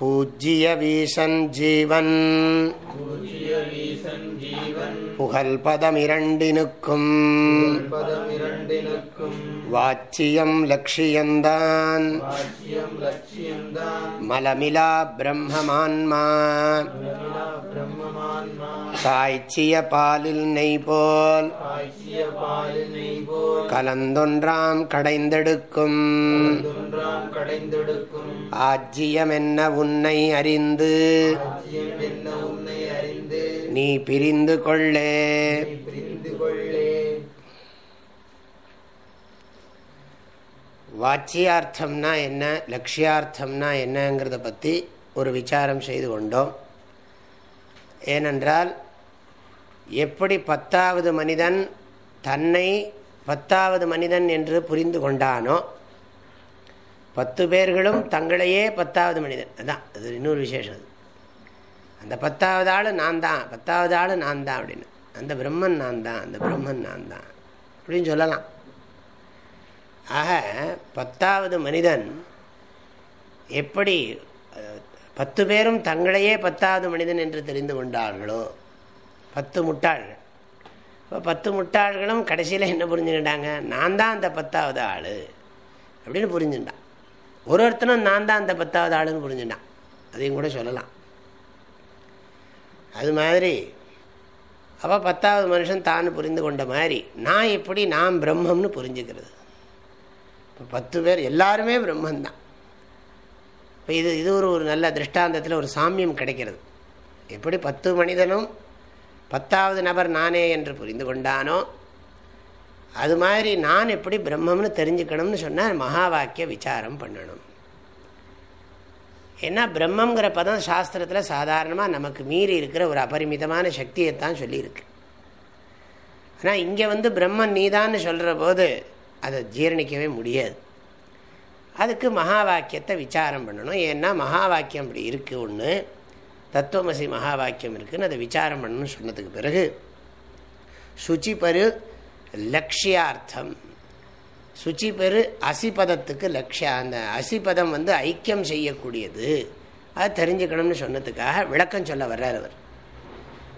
பூஜ்ய வீசன் ஜீவன். புகழ் பதமிரண்டினுக்கும். வாச்சியம் லட்சியந்தான். மலமிலா பிரம்மமான்மா. காய்ச்சிய பாலில் நெய்போல். போல் கலந்தொன்றாம் கடைந்தெடுக்கும். ஆஜ்யம் என்ன உன்னை அறிந்து. நீ பிரிந்து கொள்ளே. வாச்சியார்த்தம்னா என்ன லட்சியார்த்தம்னா என்னங்கிறத பற்றி ஒரு விசாரம் செய்து கொண்டோம். ஏனென்றால் எப்படி பத்தாவது மனிதன் தன்னை பத்தாவது மனிதன் என்று புரிந்து கொண்டானோ பத்து பேர்களும் தங்களையே பத்தாவது மனிதன். அதான் அது இன்னொரு விசேஷம் அது. அந்த பத்தாவது ஆள் நான் தான் பத்தாவது ஆள் நான் தான் அப்படின்னு. அந்த பிரம்மன் நான் தான் அந்த பிரம்மன் நான் தான் அப்படின்னு சொல்லலாம். ஆக பத்தாவது மனிதன் எப்படி பத்து பேரும் தங்களையே பத்தாவது மனிதன் என்று தெரிந்து கொண்டார்களோ பத்து முட்டாள்கள். இப்போ பத்து முட்டாள்களும் கடைசியில் என்ன புரிஞ்சுக்கிட்டாங்க? நான் தான் அந்த பத்தாவது ஆள். அப்படின்னு புரிஞ்சுட்டான். ஒரு ஒருத்தனும் நான் தான் அந்த பத்தாவது ஆளுன்னு புரிஞ்சுட்டான். அதையும் கூட சொல்லலாம். அது மாதிரி அப்போ பத்தாவது மனுஷன் தான் புரிந்து கொண்ட மாதிரி நான் எப்படி நான் பிரம்மம்னு புரிஞ்சுக்கிறது? இப்போ பத்து பேர் எல்லாருமே பிரம்மந்தான். இப்போ இது இது ஒரு ஒரு நல்ல திருஷ்டாந்தத்தில் ஒரு சாமியம் கிடைக்கிறது. எப்படி பத்து மனிதனும் பத்தாவது நபர் நானே என்று புரிந்து கொண்டானோ? அது மாதிரி நான் எப்படி பிரம்மம்னு தெரிஞ்சுக்கணும்னு சொன்னால் மகா வாக்கிய விசாரம் பண்ணணும். ஏன்னா பிரம்மங்கிற பதம் சாஸ்திரத்தில் சாதாரணமாக நமக்கு மீறி இருக்கிற ஒரு அபரிமிதமான சக்தியைத்தான் சொல்லியிருக்கு. ஆனால் இங்கே வந்து பிரம்மன் நீதான்னு சொல்கிற போது அதை ஜீரணிக்கவே முடியாது. அதுக்கு மகா வாக்கியத்தை விசாரம் பண்ணணும். ஏன்னா மகா வாக்கியம் அப்படி இருக்குது ஒன்று தத்துவமசி மகா வாக்கியம் இருக்குதுன்னு அதை விசாரம் பண்ணணும்னு சொன்னதுக்கு பிறகு சுச்சி பெரு லக்ஷியார்த்தம். சுச்சி பெரு அசிபதத்துக்கு லக்ஷியா அந்த அசிபதம் வந்து ஐக்கியம் செய்யக்கூடியது. அது தெரிஞ்சுக்கணும்னு சொன்னதுக்காக விளக்கம் சொல்ல வர்றார் அவர்.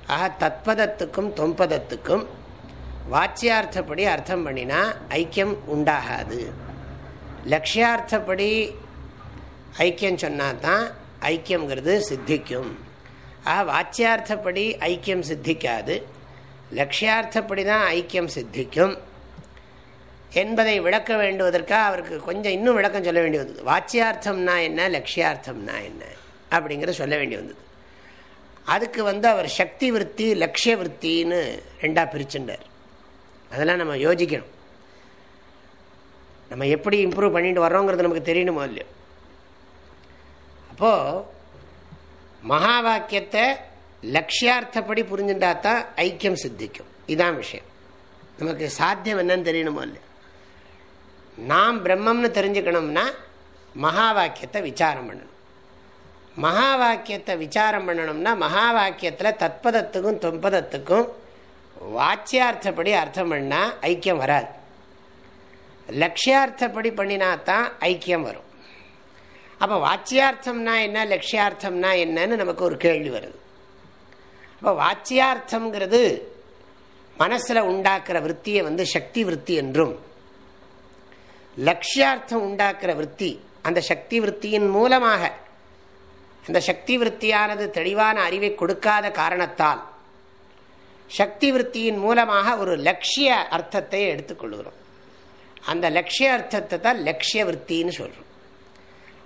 ஆக தத்பதத்துக்கும் தொம்பதத்துக்கும் வாச்சியார்த்தப்படி அர்த்தம் பண்ணினா ஐக்கியம் உண்டாகாது. லட்சியார்த்தப்படி ஐக்கியம் சொன்னால் தான் ஐக்கியங்கிறது சித்திக்கும். ஆக வாச்சியார்த்தப்படி ஐக்கியம் சித்திக்காது. லட்சியார்த்தப்படி தான் ஐக்கியம் சித்திக்கும். என்பதை விளக்க வேண்டுவதற்காக அவருக்கு கொஞ்சம் இன்னும் விளக்கம் சொல்ல வேண்டி வந்தது. வாச்சியார்த்தம்னா என்ன லட்சியார்த்தம்னா என்ன அப்படிங்கிறத சொல்ல வேண்டி வந்தது. அதுக்கு வந்து அவர் சக்தி விற்பி லட்சிய விற்த்தின்னு ரெண்டாக பிரிச்சுட்டார். அதெல்லாம் நம்ம யோசிக்கணும். நம்ம எப்படி இம்ப்ரூவ் பண்ணிட்டு வரோங்கிறது நமக்கு தெரியணுமோ இல்லையோ? அப்போது மகா வாக்கியத்தை லட்சியார்த்தப்படி புரிஞ்சுட்டா தான் ஐக்கியம் சித்திக்கும். இதான் விஷயம். நமக்கு சாத்தியம் என்னன்னு தெரியணுமோ இல்லை நாம் பிரம்மம்னு தெரிஞ்சுக்கணும்னா மகா வாக்கியத்தை விசாரம் பண்ணணும். மகா வாக்கியத்தை விசாரம் பண்ணணும்னா மகா வாக்கியத்தில் தத்பதத்துக்கும் தொம்பதத்துக்கும் வாச்சியார்த்தப்படி அர்த்தம் பண்ணால் ஐக்கியம் வராது. லட்சியார்த்தப்படி பண்ணினா தான் ஐக்கியம் வரும். அப்போ வாச்சியார்த்தம்னா என்ன லட்சியார்த்தம்னா என்னன்னு நமக்கு ஒரு கேள்வி வருது. அப்போ வாச்சியார்த்தம்ங்கிறது மனசில் உண்டாக்குற விற்த்தியை வந்து சக்தி விற்பி என்றும் லட்சியார்த்தம் உண்டாக்குற விற்பி அந்த சக்தி விற்த்தியின் மூலமாக அந்த சக்தி விற்த்தியானது தெளிவான அறிவை கொடுக்காத காரணத்தால் சக்தி விற்த்தியின் மூலமாக ஒரு லட்சிய அர்த்தத்தை எடுத்துக்கொள்கிறோம். அந்த லட்சிய அர்த்தத்தை தான் லட்சிய விற்த்தின்னு சொல்கிறோம்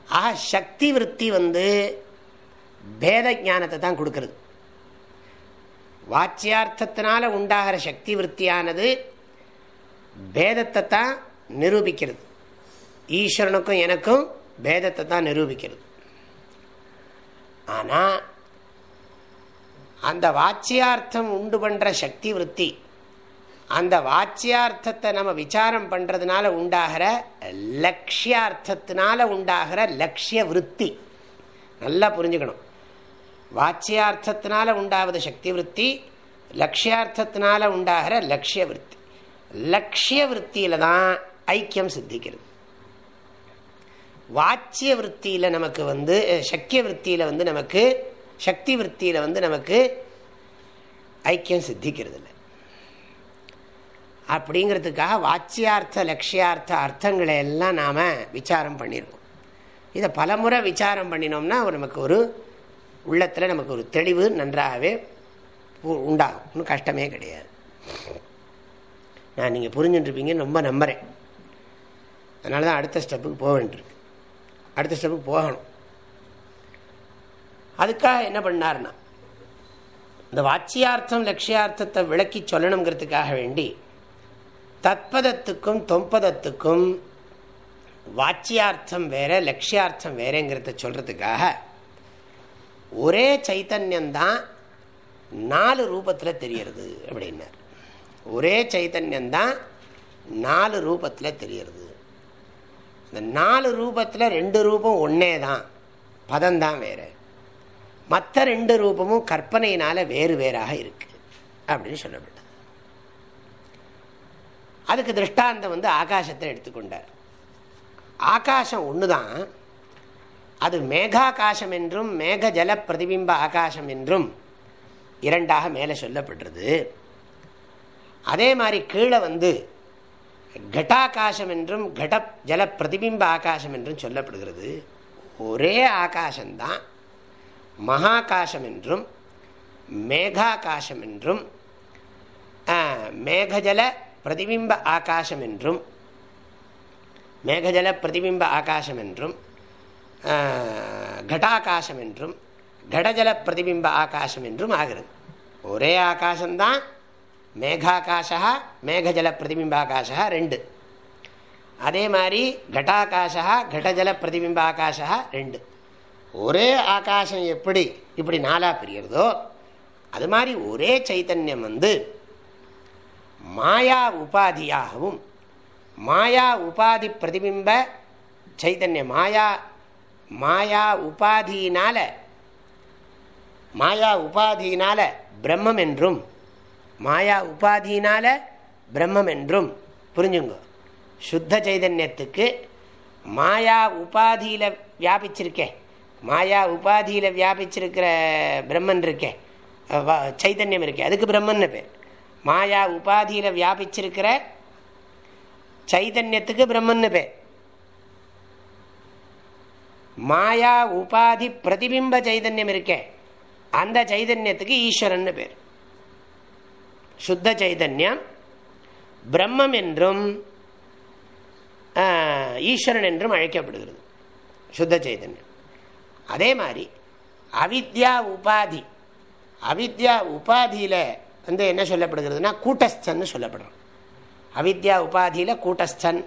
ஆக சக்தி விற்பி வந்து பேத ஞானத்தை தான் கொடுக்கறது. வாச்சியார்த்தத்தினால உண்டாகிற சக்தி விற்த்தியானது பேதத்தை தான் நிரூபிக்கிறது. ஈஸ்வரனுக்கும் எனக்கும் பேதத்தை தான் நிரூபிக்கிறது. ஆனால் அந்த வாச்சியார்த்தம் உண்டு பண்ணுற சக்தி விற்பி அந்த வாச்சியார்த்தத்தை நம்ம விசாரம் பண்ணுறதுனால உண்டாகிற லட்சியார்த்தத்தினால உண்டாகிற லட்சிய விற்பி நல்லா புரிஞ்சுக்கணும். வாச்சியார்த்தத்தினால உண்டாவது சக்தி விற்பி லட்சியார்த்தத்தினால உண்டாகிற லட்சிய விற்பி லட்சிய விற்த்தியில தான் ஐக்கியம் சித்திக்கிறது. வாச்சிய விற்த்தியில் நமக்கு வந்து சக்கிய விற்த்தியில் வந்து நமக்கு சக்தி விற்த்தியில் வந்து நமக்கு ஐக்கியம் சித்திக்கிறது இல்லை அப்படிங்கிறதுக்காக வாச்சியார்த்த லட்சியார்த்த அர்த்தங்களை எல்லாம் நாம் விசாரம் பண்ணியிருக்கோம் இதை பலமுறை விசாரம் பண்ணினோம்னா நமக்கு ஒரு உள்ளத்தில் நமக்கு ஒரு தெளிவு நன்றாகவே உண்டாகும். ஒன்றும் கஷ்டமே கிடையாது. நான் நீங்கள் புரிஞ்சுட்டுருப்பீங்கன்னு ரொம்ப நம்புகிறேன் அதனால தான் அடுத்த ஸ்டெப்புக்கு போக வேண்டியிருக்கு. அடுத்த ஸ்டெப்புக்கு போகணும். அதுக்காக என்ன பண்ணார்னா இந்த வாச்சியார்த்தம் லட்சியார்த்தத்தை விளக்கி சொல்லணுங்கிறதுக்காக வேண்டி தத்பதத்துக்கும் தொம்பதத்துக்கும் வாச்சியார்த்தம் வேற லட்சியார்த்தம் வேறேங்கிறத சொல்கிறதுக்காக ஒரே சைத்தன்யந்தான் நாலு ரூபத்தில் தெரியறது அப்படின்னார். ஒரே சைத்தன்யந்தான் நாலு ரூபத்தில் தெரியறது. இந்த நாலு ரூபத்தில் ரெண்டு ரூபம் ஒன்றே தான் பதம்தான் வேறு. மற்ற ரெண்டு ரூபமும் கற்பனையினால் வேறு வேறாக இருக்குது அப்படின்னு சொல்லப்படும். அதுக்கு திருஷ்டாந்தம் வந்து ஆகாசத்தை எடுத்துக்கொண்டார். ஆகாசம் ஒன்று தான் அது மேகாகாசம் என்றும் மேக ஜல பிரதிபிம்ப ஆகாசம் என்றும் இரண்டாக மேலே சொல்லப்படுறது அதே மாதிரி கீழே வந்து கட்டாகாசம் என்றும் கட ஜல பிரதிபிம்ப ஆகாசம் என்றும் சொல்லப்படுகிறது. ஒரே ஆகாசம்தான் மகாகாசம் என்றும் மேகாகாசம் என்றும் மேகஜல பிரதிபிம்ப ஆகாசம் என்றும் மேகஜல பிரதிபிம்ப ஆகாசம் என்றும் கடாகாசம் என்றும் கடஜல பிரதிபிம்ப ஆகாசம் என்றும் ஆகிறது. ஒரே ஆகாசம்தான் மேகாகாஷா மேகஜல பிரதிபிம்பாகாஷா ரெண்டு. அதே மாதிரி கட்டாகாஷா கடஜல பிரதிபிம்ப ஆகாஷா ரெண்டு. ஒரே ஆகாசம் எப்படி இப்படி நாலாக பிரியறதோ அது மாதிரி ஒரே சைத்தன்யம் வந்து மாயா உபாதியாகவும் மாயா உபாதி பிரதிபிம்ப சைதன்ய மாயா மாயா உபாதியினால மாயா உபாதியினால பிரம்மம் என்றும் மாயா உபாதியினால பிரம்மம் என்றும் புரிஞ்சுங்க. சுத்த சைதன்யத்துக்கு மாயா உபாதியில் வியாபிச்சிருக்கேன் மாயா உபாதியில் வியாபிச்சிருக்கிற பிரம்மன் இருக்கே சைதன்யம் இருக்கே அதுக்கு பிரம்மன்னு பேர். மாயா உபாதியில் வியாபிச்சிருக்கிற சைதன்யத்துக்கு பிரம்மன்னு பேர். மாயா உபாதி பிரதிபிம்ப சைதன்யம் இருக்கே. அந்த சைதன்யத்துக்கு ஈஸ்வரன் பேர். சுத்த சைதன்யம் பிரம்மம் என்றும் ஈஸ்வரன் என்றும் அழைக்கப்படுகிறது. சுத்த சைதன்யம். அதே மாதிரி அவித்யா உபாதி அவித்யா உபாதியில் வந்து என்ன சொல்லப்படுகிறதுனா கூட்டஸ்தன் சொல்லப்படுறோம் அவித்யா உபாதியில் கூட்டஸ்தன்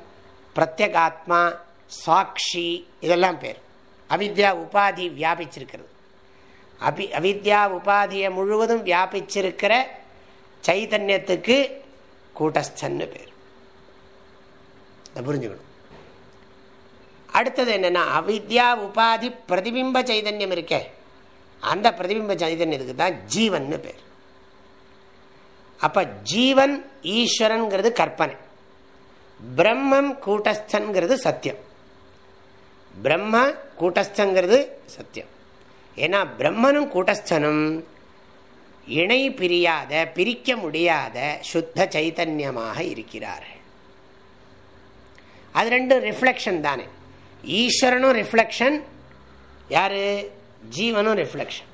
பிரத்யகாத்மா சாட்சி இதெல்லாம் பேர். அவித்யா உபாதி வியாபிச்சிருக்கிறது. அபி அவித்யா உபாதியை முழுவதும் வியாபிச்சிருக்கிற சைதன்யத்துக்கு கூட்டஸ்தன்னு பேர். புரிஞ்சுக்கணும். அடுத்தது என்னென்னா அவித்யா உபாதி பிரதிபிம்ப சைதன்யம் இருக்கே. அந்த பிரதிபிம்ப சைதன்யத்துக்கு தான் ஜீவன் பேர். அப்ப ஜீவன் ஈஸ்வரன்கிறது கற்பனை. பிரம்மம் கூட்டஸ்தன்கிறது சத்தியம். பிரம்ம கூட்டஸ்தங்கிறது சத்தியம். ஏன்னா பிரம்மனும் கூட்டஸ்தனும் இணை பிரியாத பிரிக்க முடியாத சுத்த சைத்தன்யமாக இருக்கிறார்கள். அது ரெண்டும் ரிஃப்ளெக்ஷன் தானே. ஈஸ்வரனும் ரிஃப்ளெக்ஷன் யாரு? ஜீவனும் ரிஃப்ளெக்ஷன்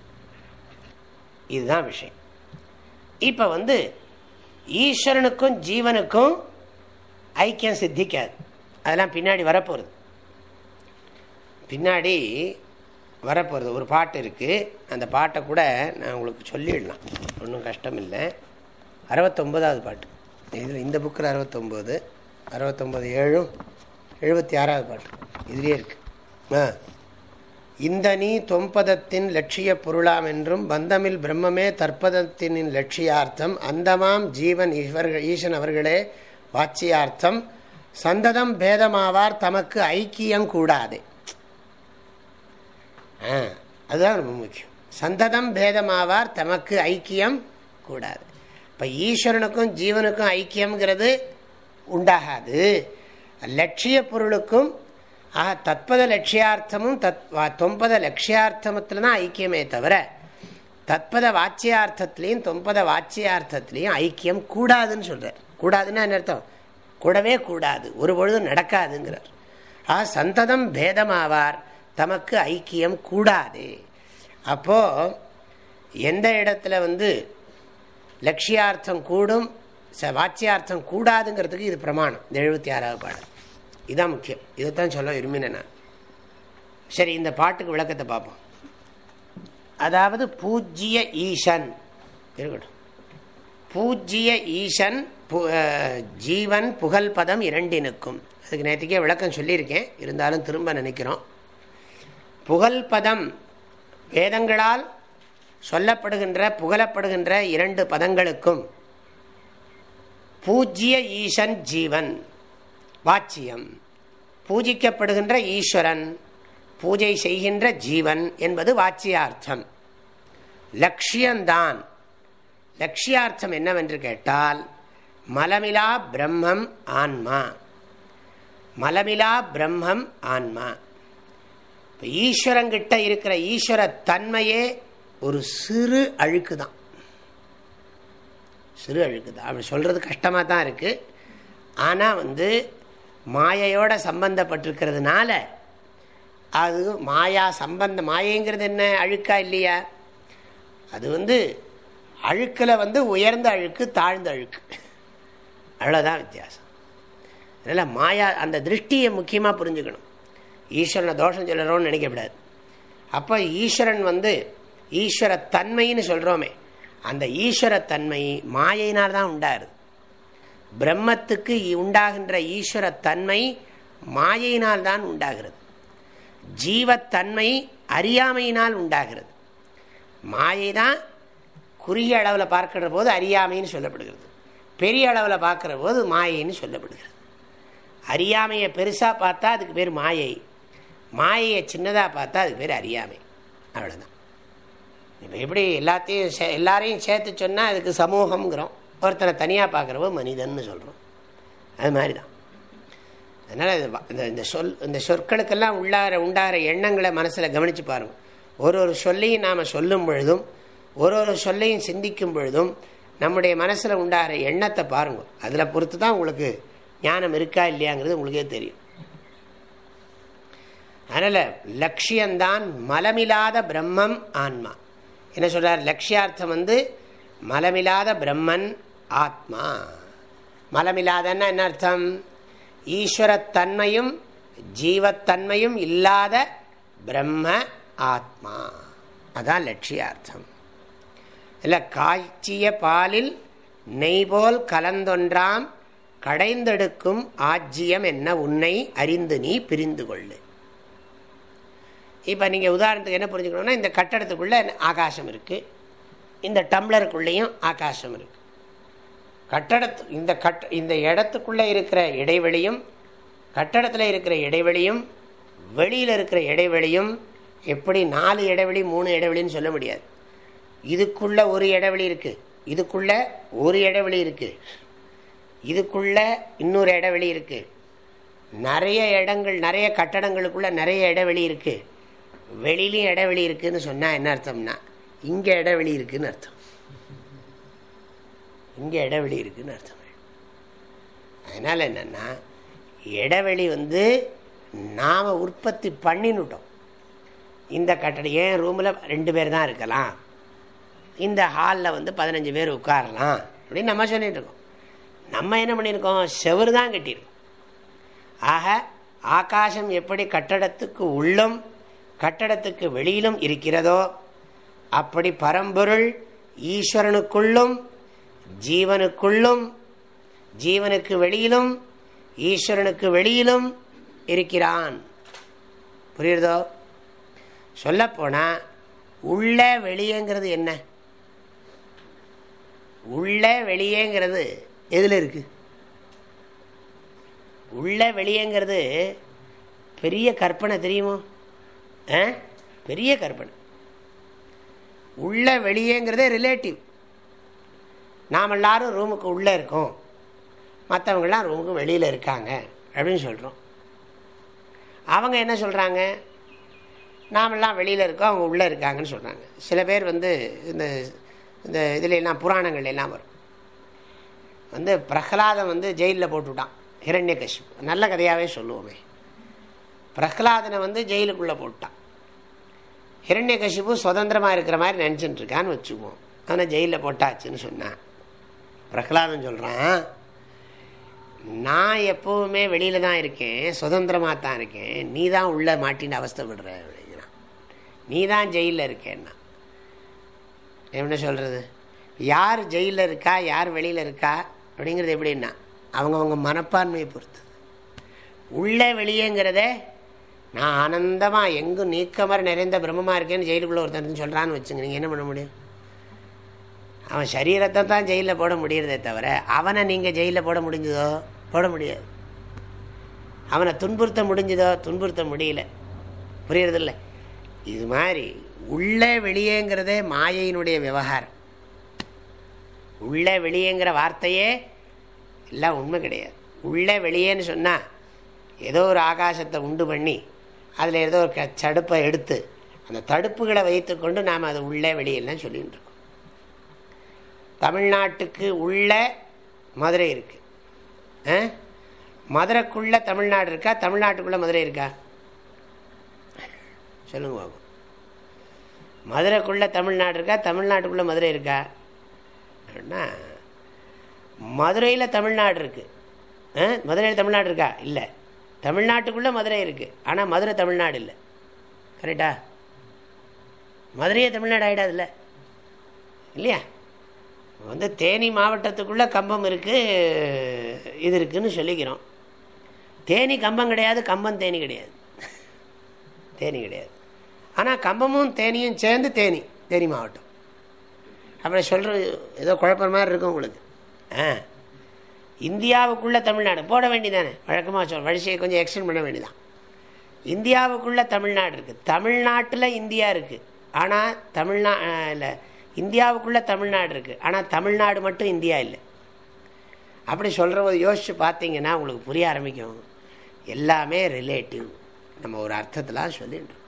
இதுதான் விஷயம். இப்போ வந்து ஈஸ்வரனுக்கும் ஜீவனுக்கும் ஐக்கியம் சித்திக்காது. அதெல்லாம் பின்னாடி வரப்போகுது பின்னாடி வரப்போகிறது ஒரு பாட்டு இருக்குது அந்த பாட்டை கூட நான் உங்களுக்கு சொல்லிடலாம். ஒன்றும் கஷ்டம் இல்லை. அறுபத்தொம்போதாவது பாட்டு. இதில் இந்த புக்கில் அறுபத்தொம்போது அறுபத்தொம்போது ஏழும் எழுபத்தி ஆறாவது பாட்டு. இதுலேயே இருக்குது ஆ. இந்த நீ தொம்பதத்தின் லட்சிய பொருளாம் என்றும் பந்தமில் பிரம்மமே தற்பதத்தின் லட்சியார்த்தம் அந்தமாம் ஜீவன் இவர்கள் ஈசன் அவர்களே வாட்சியார்த்தம் சந்ததம் பேதமாவார் தமக்கு ஐக்கியம் கூடாது. அதுதான் ரொம்ப முக்கியம். சந்ததம் பேதமாவார் தமக்கு ஐக்கியம் கூடாது. இப்போ ஈஸ்வரனுக்கும் ஜீவனுக்கும் ஐக்கியம்ங்கிறது உண்டாகாது. லட்சிய பொருளுக்கும் ஆக தத்பத லட்சியார்த்தமும் தத் தொம்பத லட்சியார்த்தமத்தில் தான் ஐக்கியமே தவிர தத்பத வாச்சியார்த்தத்துலேயும் தொம்பத வாச்சியார்த்தத்துலேயும் ஐக்கியம் கூடாதுன்னு சொல்கிறார் கூடாதுன்னா என்ன அர்த்தம்? கூடவே கூடாது. ஒரு பொழுதும் நடக்காதுங்கிறார். ஆ சந்ததம் பேதமாவார். தமக்கு ஐக்கியம் கூடாது. அப்போது எந்த இடத்துல வந்து லட்சியார்த்தம் கூடும் வாச்சியார்த்தம் கூடாதுங்கிறதுக்கு இது பிரமாணம். இந்த எழுபத்தி ஆறாவது பாடல். இதுதான் முக்கியம். இதைத்தான் சொல்ல விரும்பினேன் நான். சரி இந்த பாட்டுக்கு விளக்கத்தை பார்ப்போம். அதாவது பூஜ்ய ஈசன் இருக்கட்டும். பூஜ்ய ஈசன் ஜீவன் புகழ் பதம் இரண்டினுக்கும். அதுக்கு நேற்றுக்கே விளக்கம் சொல்லியிருக்கேன். இருந்தாலும் திரும்ப நினைக்கிறோம். புகழ் பதம் வேதங்களால் சொல்லப்படுகின்ற புகழப்படுகின்ற இரண்டு பதங்களுக்கும் பூஜ்ய ஈசன் ஜீவன். வாச்சியம். பூஜிக்கப்படுகின்ற ஈஸ்வரன் பூஜை செய்கின்ற ஜீவன் என்பது வாச்சியார்த்தம். லட்சியந்தான் லட்சியார்த்தம் என்னவென்று கேட்டால் மலமிலா பிரம்மம் ஆன்மா. மலமிலா பிரம்மம் ஆன்மா. இப்போ ஈஸ்வரங்கிட்ட இருக்கிற ஈஸ்வர தன்மையே ஒரு சிறு அழுக்கு தான் சிறு அழுக்கு தான் அப்படி சொல்கிறது கஷ்டமாக தான் இருக்குது ஆனால் வந்து மாயையோட சம்பந்தப்பட்டிருக்கிறதுனால அது மாயா சம்பந்த மாயைங்கிறது என்ன? அழுக்கா இல்லையா? அது வந்து அழுக்கில் வந்து உயர்ந்த அழுக்கு தாழ்ந்த அழுக்கு. அவ்வளோதான் வித்தியாசம். அதனால் மாயா அந்த திருஷ்டியை முக்கியமாக புரிஞ்சுக்கணும். ஈஸ்வரனை தோஷம் சொல்லுறோன்னு நினைக்கக்கூடாது. அப்போ ஈஸ்வரன் வந்து ஈஸ்வர தன்மைன்னு சொல்கிறோமே அந்த ஈஸ்வர தன்மை மாயினால் தான் உண்டாருது. பிரம்மத்துக்கு உண்டாகின்ற ஈஸ்வர தன்மை மாயையினால் தான் உண்டாகிறது. ஜீவத்தன்மை அறியாமையினால் உண்டாகிறது. மாயை தான் குறுகிய அளவில் பார்க்கிற போது அறியாமைன்னு சொல்லப்படுகிறது. பெரிய அளவில் பார்க்குற போது மாயைன்னு சொல்லப்படுகிறது. அறியாமையை பெருசாக பார்த்தா அதுக்கு பேர் மாயை. மாயையை சின்னதாக பார்த்தா அதுக்கு பேர் அறியாமை. அவ்வளோதான் இப்போ எப்படி எல்லாத்தையும் சே எல்லாரையும் சேர்த்து சொன்னால் அதுக்கு சமூகங்கிறோம் ஒருத்தனை தனியாக பார்க்குறவோ மனிதன் சொல்கிறோம் அது மாதிரி தான் அதனால் இந்த இந்த சொல் இந்த சொற்களுக்கெல்லாம் உள்ளார உண்டார எண்ணங்களை மனசில் கவனித்து பாருங்கள் ஒரு ஒரு சொல்லையும் நாம் சொல்லும் பொழுதும் ஒரு ஒரு சொல்லையும் சிந்திக்கும் பொழுதும் நம்முடைய மனசில் உண்டாகிற எண்ணத்தை பாருங்கள் அதில் பொறுத்து தான் உங்களுக்கு ஞானம் இருக்கா இல்லையாங்கிறது உங்களுக்கே தெரியும். அதனால் லட்சியந்தான் மலமில்லாத பிரம்மம் ஆன்மா. என்ன சொல்கிறார் லட்சியார்த்தம் வந்து மலமில்லாத பிரம்மன் ஆத்மா. மலமில்லாதன்னா என்ன அர்த்தம்? ஈஸ்வரத்தன்மையும் ஜீவத்தன்மையும் இல்லாத பிரம்ம ஆத்மா. அதான் லட்சியார்த்தம். இல்லை காய்ச்சிய பாலில் நெய் போல் கலந்தொன்றாம் கடைந்தெடுக்கும் ஆஜ்யம் என்ன? உன்னை அறிந்து நீ பிரிந்து கொள்ளு. இப்போ நீங்கள் உதாரணத்துக்கு என்ன புரிஞ்சுக்கணும்னா இந்த கட்டடத்துக்குள்ளே ஆகாசம் இருக்குது இந்த டம்ளருக்குள்ளேயும் ஆகாசம் இருக்குது கட்டடத்து இந்த கட் இந்த இடத்துக்குள்ளே இருக்கிற இடைவெளியும் கட்டடத்தில் இருக்கிற இடைவெளியும் வெளியில் இருக்கிற இடைவெளியும் எப்படி நாலு இடைவெளி மூணு இடைவெளின்னு சொல்ல முடியாது. இதுக்குள்ளே ஒரு இடைவெளி இருக்குது இதுக்குள்ளே ஒரு இடைவெளி இருக்குது இதுக்குள்ளே இன்னொரு இடைவெளி இருக்குது நிறைய இடங்கள் நிறைய கட்டடங்களுக்குள்ளே நிறைய இடைவெளி இருக்குது வெளியிலையும் இடைவெளி இருக்குதுன்னு சொன்னால் என்ன அர்த்தம்னா இங்கே இடைவெளி இருக்குதுன்னு அர்த்தம். இங்கே இடைவெளி இருக்குன்னு அர்த்தம். அதனால் என்னென்னா இடைவெளி வந்து நாம் உற்பத்தி பண்ணினுட்டோம். இந்த கட்டடம் ஏன் ரூமில் ரெண்டு பேர் தான் இருக்கலாம்? இந்த ஹாலில் வந்து பதினஞ்சு பேர் உட்காரலாம் அப்படின்னு நம்ம சொல்லிட்டு இருக்கோம். நம்ம என்ன பண்ணியிருக்கோம் செவரு தான் கட்டியிருக்கோம். ஆக ஆகாசம் எப்படி கட்டடத்துக்கு உள்ளும் கட்டடத்துக்கு வெளியிலும் இருக்கிறதோ அப்படி பரம்பொருள் ஈஸ்வரனுக்குள்ளும் ஜீவனுக்குள்ளும் ஜீவனுக்கு வெளியிலும் ஈஸ்வரனுக்கு வெளியிலும் இருக்கிறான். புரியுறதோ? சொல்லப்போனால் உள்ள வெளியேங்கிறது என்ன? உள்ள வெளியேங்கிறது எதில் இருக்கு? உள்ள வெளியேங்கிறது பெரிய கற்பனை தெரியுமோ? பெரிய கற்பனை. உள்ளே வெளியேங்கிறதே ரிலேட்டிவ் நாம் எல்லாரும் ரூமுக்கு உள்ளே இருக்கோம். மற்றவங்களாம் ரூமுக்கு வெளியில் இருக்காங்க அப்படின்னு சொல்கிறோம் அவங்க என்ன சொல்கிறாங்க நாமெல்லாம் வெளியில் இருக்கோம் அவங்க உள்ளே இருக்காங்கன்னு சொல்கிறாங்க சில பேர் வந்து இந்த இந்த இதில் எல்லாம் புராணங்கள் எல்லாம் வரும். வந்து பிரகலாதம் வந்து ஜெயிலில் போட்டுவிட்டான் ஹிரண்ய கஷ்யப் நல்ல கதையாகவே சொல்லுவோமே. பிரகலாதனை வந்து ஜெயிலுக்குள்ளே போட்டான் ஹிரண்ய கஷிப்பு சுதந்திரமாக இருக்கிற மாதிரி நினச்சிட்டு இருக்கான்னு வச்சுக்குவோம். ஆனால் ஜெயிலில் போட்டாச்சுன்னு சொன்னான் பிரகலாதன் சொல்கிறான் நான் எப்போவுமே வெளியில் தான் இருக்கேன் சுதந்திரமாக தான் இருக்கேன். நீ தான் உள்ளே மாட்டின்னு அவஸ்தப்படுற அப்படிங்கிறான். நீ தான் ஜெயிலில் இருக்கேன்னா. என்ன சொல்கிறது யார் ஜெயிலில் இருக்கா யார் வெளியில் இருக்கா? அப்படிங்கிறது எப்படின்னா அவங்கவுங்க மனப்பான்மையை பொறுத்து உள்ளே வெளியேங்கிறத நான் ஆனந்தமாக எங்கும் நீக்கமர நிறைந்த பிரம்மமாக இருக்கேன்னு ஜெயிலுக்குள்ளே ஒருத்தன் சொல்கிறான்னு வச்சுங்க. நீங்கள் என்ன பண்ண முடியும்? அவன் சரீரத்தை தான் ஜெயிலில் போட முடியறதே தவிர அவனை நீங்கள் ஜெயிலில் போட முடிஞ்சதோ? போட முடியாது. அவனை துன்புறுத்த முடிஞ்சதோ? துன்புறுத்த முடியல. புரியறதில்ல? இது மாதிரி உள்ளே வெளியேங்கிறதே மாயையினுடைய விவகாரம். உள்ளே வெளியேங்கிற வார்த்தையே எல்லாம் உண்மை கிடையாது. உள்ளே வெளியேன்னு சொன்னால் ஏதோ ஒரு ஆகாசத்தை உண்டு பண்ணி அதில் ஏதோ ஒரு தடுப்பை எடுத்து அந்த தடுப்புகளை வைத்துக்கொண்டு நாம் அதை உள்ளே வெளியெல்லாம் சொல்லிகிட்டு இருக்கோம் தமிழ்நாட்டுக்கு உள்ள மதுரை இருக்குது மதுரைக்குள்ளே தமிழ்நாடு இருக்கா? தமிழ்நாட்டுக்குள்ளே மதுரை இருக்கா? சொல்லுங்க பாபு. மதுரைக்குள்ளே தமிழ்நாடு இருக்கா? தமிழ்நாட்டுக்குள்ளே மதுரை இருக்கா? அப்படின்னா மதுரையில் தமிழ்நாடு இருக்குது மதுரையில் தமிழ்நாடு இருக்கா? இல்லை. தமிழ்நாட்டுக்குள்ளே மதுரை இருக்குது ஆனால் மதுரை தமிழ்நாடு இல்லை. கரெக்டா? மதுரையே தமிழ்நாடு ஆகிடாதுல்ல இல்லையா? வந்து தேனி மாவட்டத்துக்குள்ளே கம்பம் இருக்குது இது இருக்குதுன்னு சொல்லிக்கிறோம். தேனி கம்பம் கிடையாது கம்பம் தேனி கிடையாது. தேனி கிடையாது. ஆனால் கம்பமும் தேனியும் சேர்ந்து தேனி தேனி மாவட்டம். அப்புறம் சொல்கிறது ஏதோ குழப்பம் மாதிரி இருக்கும் உங்களுக்கு. ஆ. இந்தியாவுக்குள்ளே தமிழ்நாடு. போட வேண்டியதானே? வழக்கமாக சொல் வழிசையை கொஞ்சம் எக்ஸ்டெண்ட் பண்ண வேண்டியதான் இந்தியாவுக்குள்ளே தமிழ்நாடு இருக்குது தமிழ்நாட்டில் இந்தியா இருக்குது ஆனால் தமிழ்நா இல்லை இந்தியாவுக்குள்ளே தமிழ்நாடு இருக்குது ஆனால் தமிழ்நாடு மட்டும் இந்தியா இல்லை. அப்படி சொல்கிற போது யோசித்து பார்த்தீங்கன்னா உங்களுக்கு புரிய ஆரம்பிக்கும். எல்லாமே ரிலேட்டிவ் நம்ம ஒரு அர்த்தத்தில் சொல்லிட்டு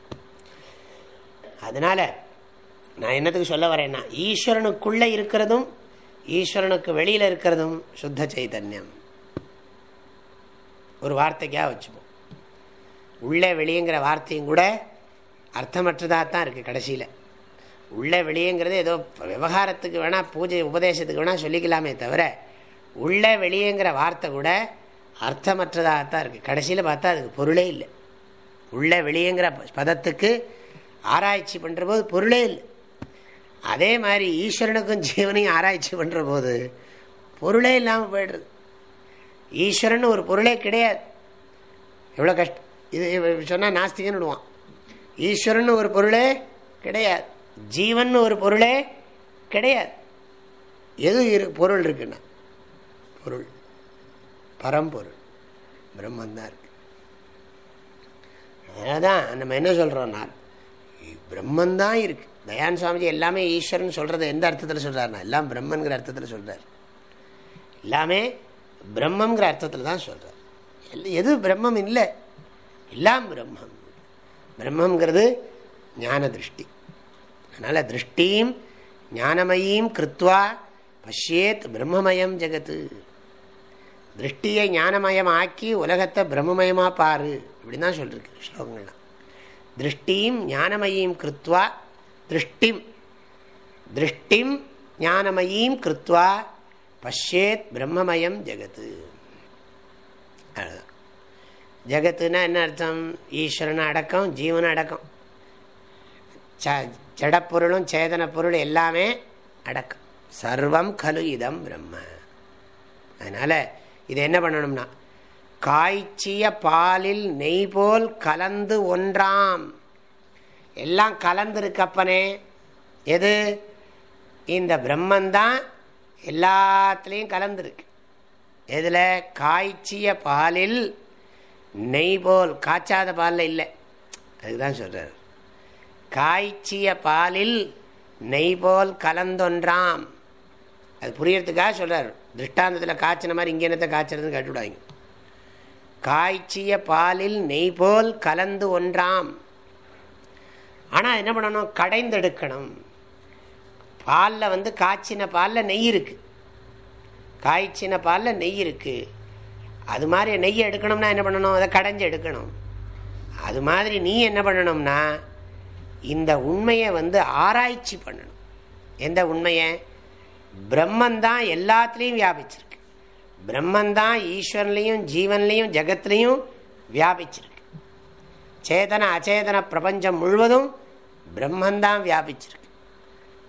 அதனால் நான் என்னத்துக்கு சொல்ல வரேன்னா ஈஸ்வரனுக்குள்ளே இருக்கிறதும் ஈஸ்வரனுக்கு வெளியில் இருக்கிறதும் சுத்த சைதன்யம். ஒரு வார்த்தைக்காக வச்சுப்போம். உள்ளே வெளியேங்கிற வார்த்தையும் கூட அர்த்தமற்றதாக தான் இருக்குது கடைசியில். உள்ளே வெளியேங்கிறது ஏதோ விவகாரத்துக்கு வேணால் பூஜை உபதேசத்துக்கு வேணால் சொல்லிக்கலாமே தவிர உள்ளே வெளியேங்கிற வார்த்தை கூட அர்த்தமற்றதாக தான் இருக்குது கடைசியில் பார்த்தா அதுக்கு பொருளே இல்லை. உள்ளே வெளியேங்கிற பதத்துக்கு ஆராய்ச்சி பண்ணுற போது பொருளே இல்லை. அதே மாதிரி ஈஸ்வரனுக்கும் ஜீவனையும் ஆராய்ச்சி பண்ணுற போது பொருளே இல்லாமல் போயிடுறது ஈஸ்வரன் ஒரு பொருளே கிடையாது. எவ்வளோ கஷ்டம் இது சொன்னால் நாஸ்திகன்னு விடுவான். ஈஸ்வரன் ஒரு பொருளே கிடையாது. ஜீவன் ஒரு பொருளே கிடையாது. எது இரு பொருள் இருக்குன்னா? பொருள். பரம்பொருள் பிரம்மந்தான் இருக்கு. அதான் நம்ம என்ன சொல்கிறோம்னா பிரம்மந்தான் இருக்குது தயான் சுவாமிஜி எல்லாமே ஈஸ்வரன் சொல்கிறது எந்த அர்த்தத்தில் சொல்கிறார்னா எல்லாம் பிரம்மன்கிற அர்த்தத்தில் சொல்கிறார் எல்லாமே பிரம்மங்கிற அர்த்தத்தில் தான் சொல்கிறார் எது பிரம்மம் இல்லை. எல்லாம் பிரம்மம். பிரம்மங்கிறது ஞான திருஷ்டி. அதனால் திருஷ்டியும் ஞானமயீம் கிருத்வா பஷ்யேத் பிரம்மமயம் ஜெகத்து. திருஷ்டியை ஞானமயம் ஆக்கி உலகத்தை பிரம்மமயமாக பாரு. அப்படின்னு தான் சொல்லியிருக்கு ஸ்லோகங்கள்லாம். திருஷ்டியும் ஞானமயீம் கிருத்வா திருஷ்டிம். திருஷ்டிம் ஞானமயீம் கிருத்வா பஷ்யேத் பிரம்மமயம் ஜெகத்து. ஜெகத்துனா என்ன அர்த்தம்? ஈஸ்வரன் அடக்கம் ஜீவன அடக்கம். ஜடப்பொருளும் சேதன பொருள் எல்லாமே அடக்கம். சர்வம் கலு இதம் பிரம்ம. அதனால் இது என்ன பண்ணணும்னா காய்ச்சிய பாலில் நெய் போல் கலந்து ஒன்றாம் எல்லாம் கலந்துருக்கப்பனே. எது? இந்த பிரம்மந்தான் எல்லாத்துலேயும் கலந்துருக்கு. எதில்? காய்ச்சிய பாலில் நெய் போல் காய்ச்சாத பாலில் இல்லை. அதுதான் சொல்கிறார் காய்ச்சிய பாலில் நெய் போல் கலந்தொன்றாம். அது புரியறதுக்காக சொல்கிறார் திருஷ்டாந்தத்தில் காய்ச்சின மாதிரி இங்கே என்னத்தை காய்ச்சறதுன்னு கட்டுவிடாங்க காய்ச்சிய பாலில் நெய் போல் கலந்து ஒன்றாம். ஆனால் என்ன பண்ணணும்? கடைந்தெடுக்கணும். பாலில் வந்து காய்ச்சின பாலில் நெய் இருக்குது காய்ச்சின பாலில் நெய் இருக்குது அது மாதிரி நெய் எடுக்கணும்னா என்ன பண்ணணும்? அதை கடைஞ்சி எடுக்கணும். அது மாதிரி நீ என்ன பண்ணணும்னா இந்த உண்மையை வந்து ஆராய்ச்சி பண்ணணும். எந்த உண்மையை? பிரம்மந்தான் எல்லாத்துலேயும் வியாபிச்சிருக்கு. பிரம்மந்தான் ஈஸ்வரன்லையும் ஜீவன்லேயும் ஜெகத்துலேயும் வியாபிச்சிருக்கு. சேதன அச்சேதன பிரபஞ்சம் முழுவதும் பிரம்மந்தான் வியாபிச்சிருக்கு.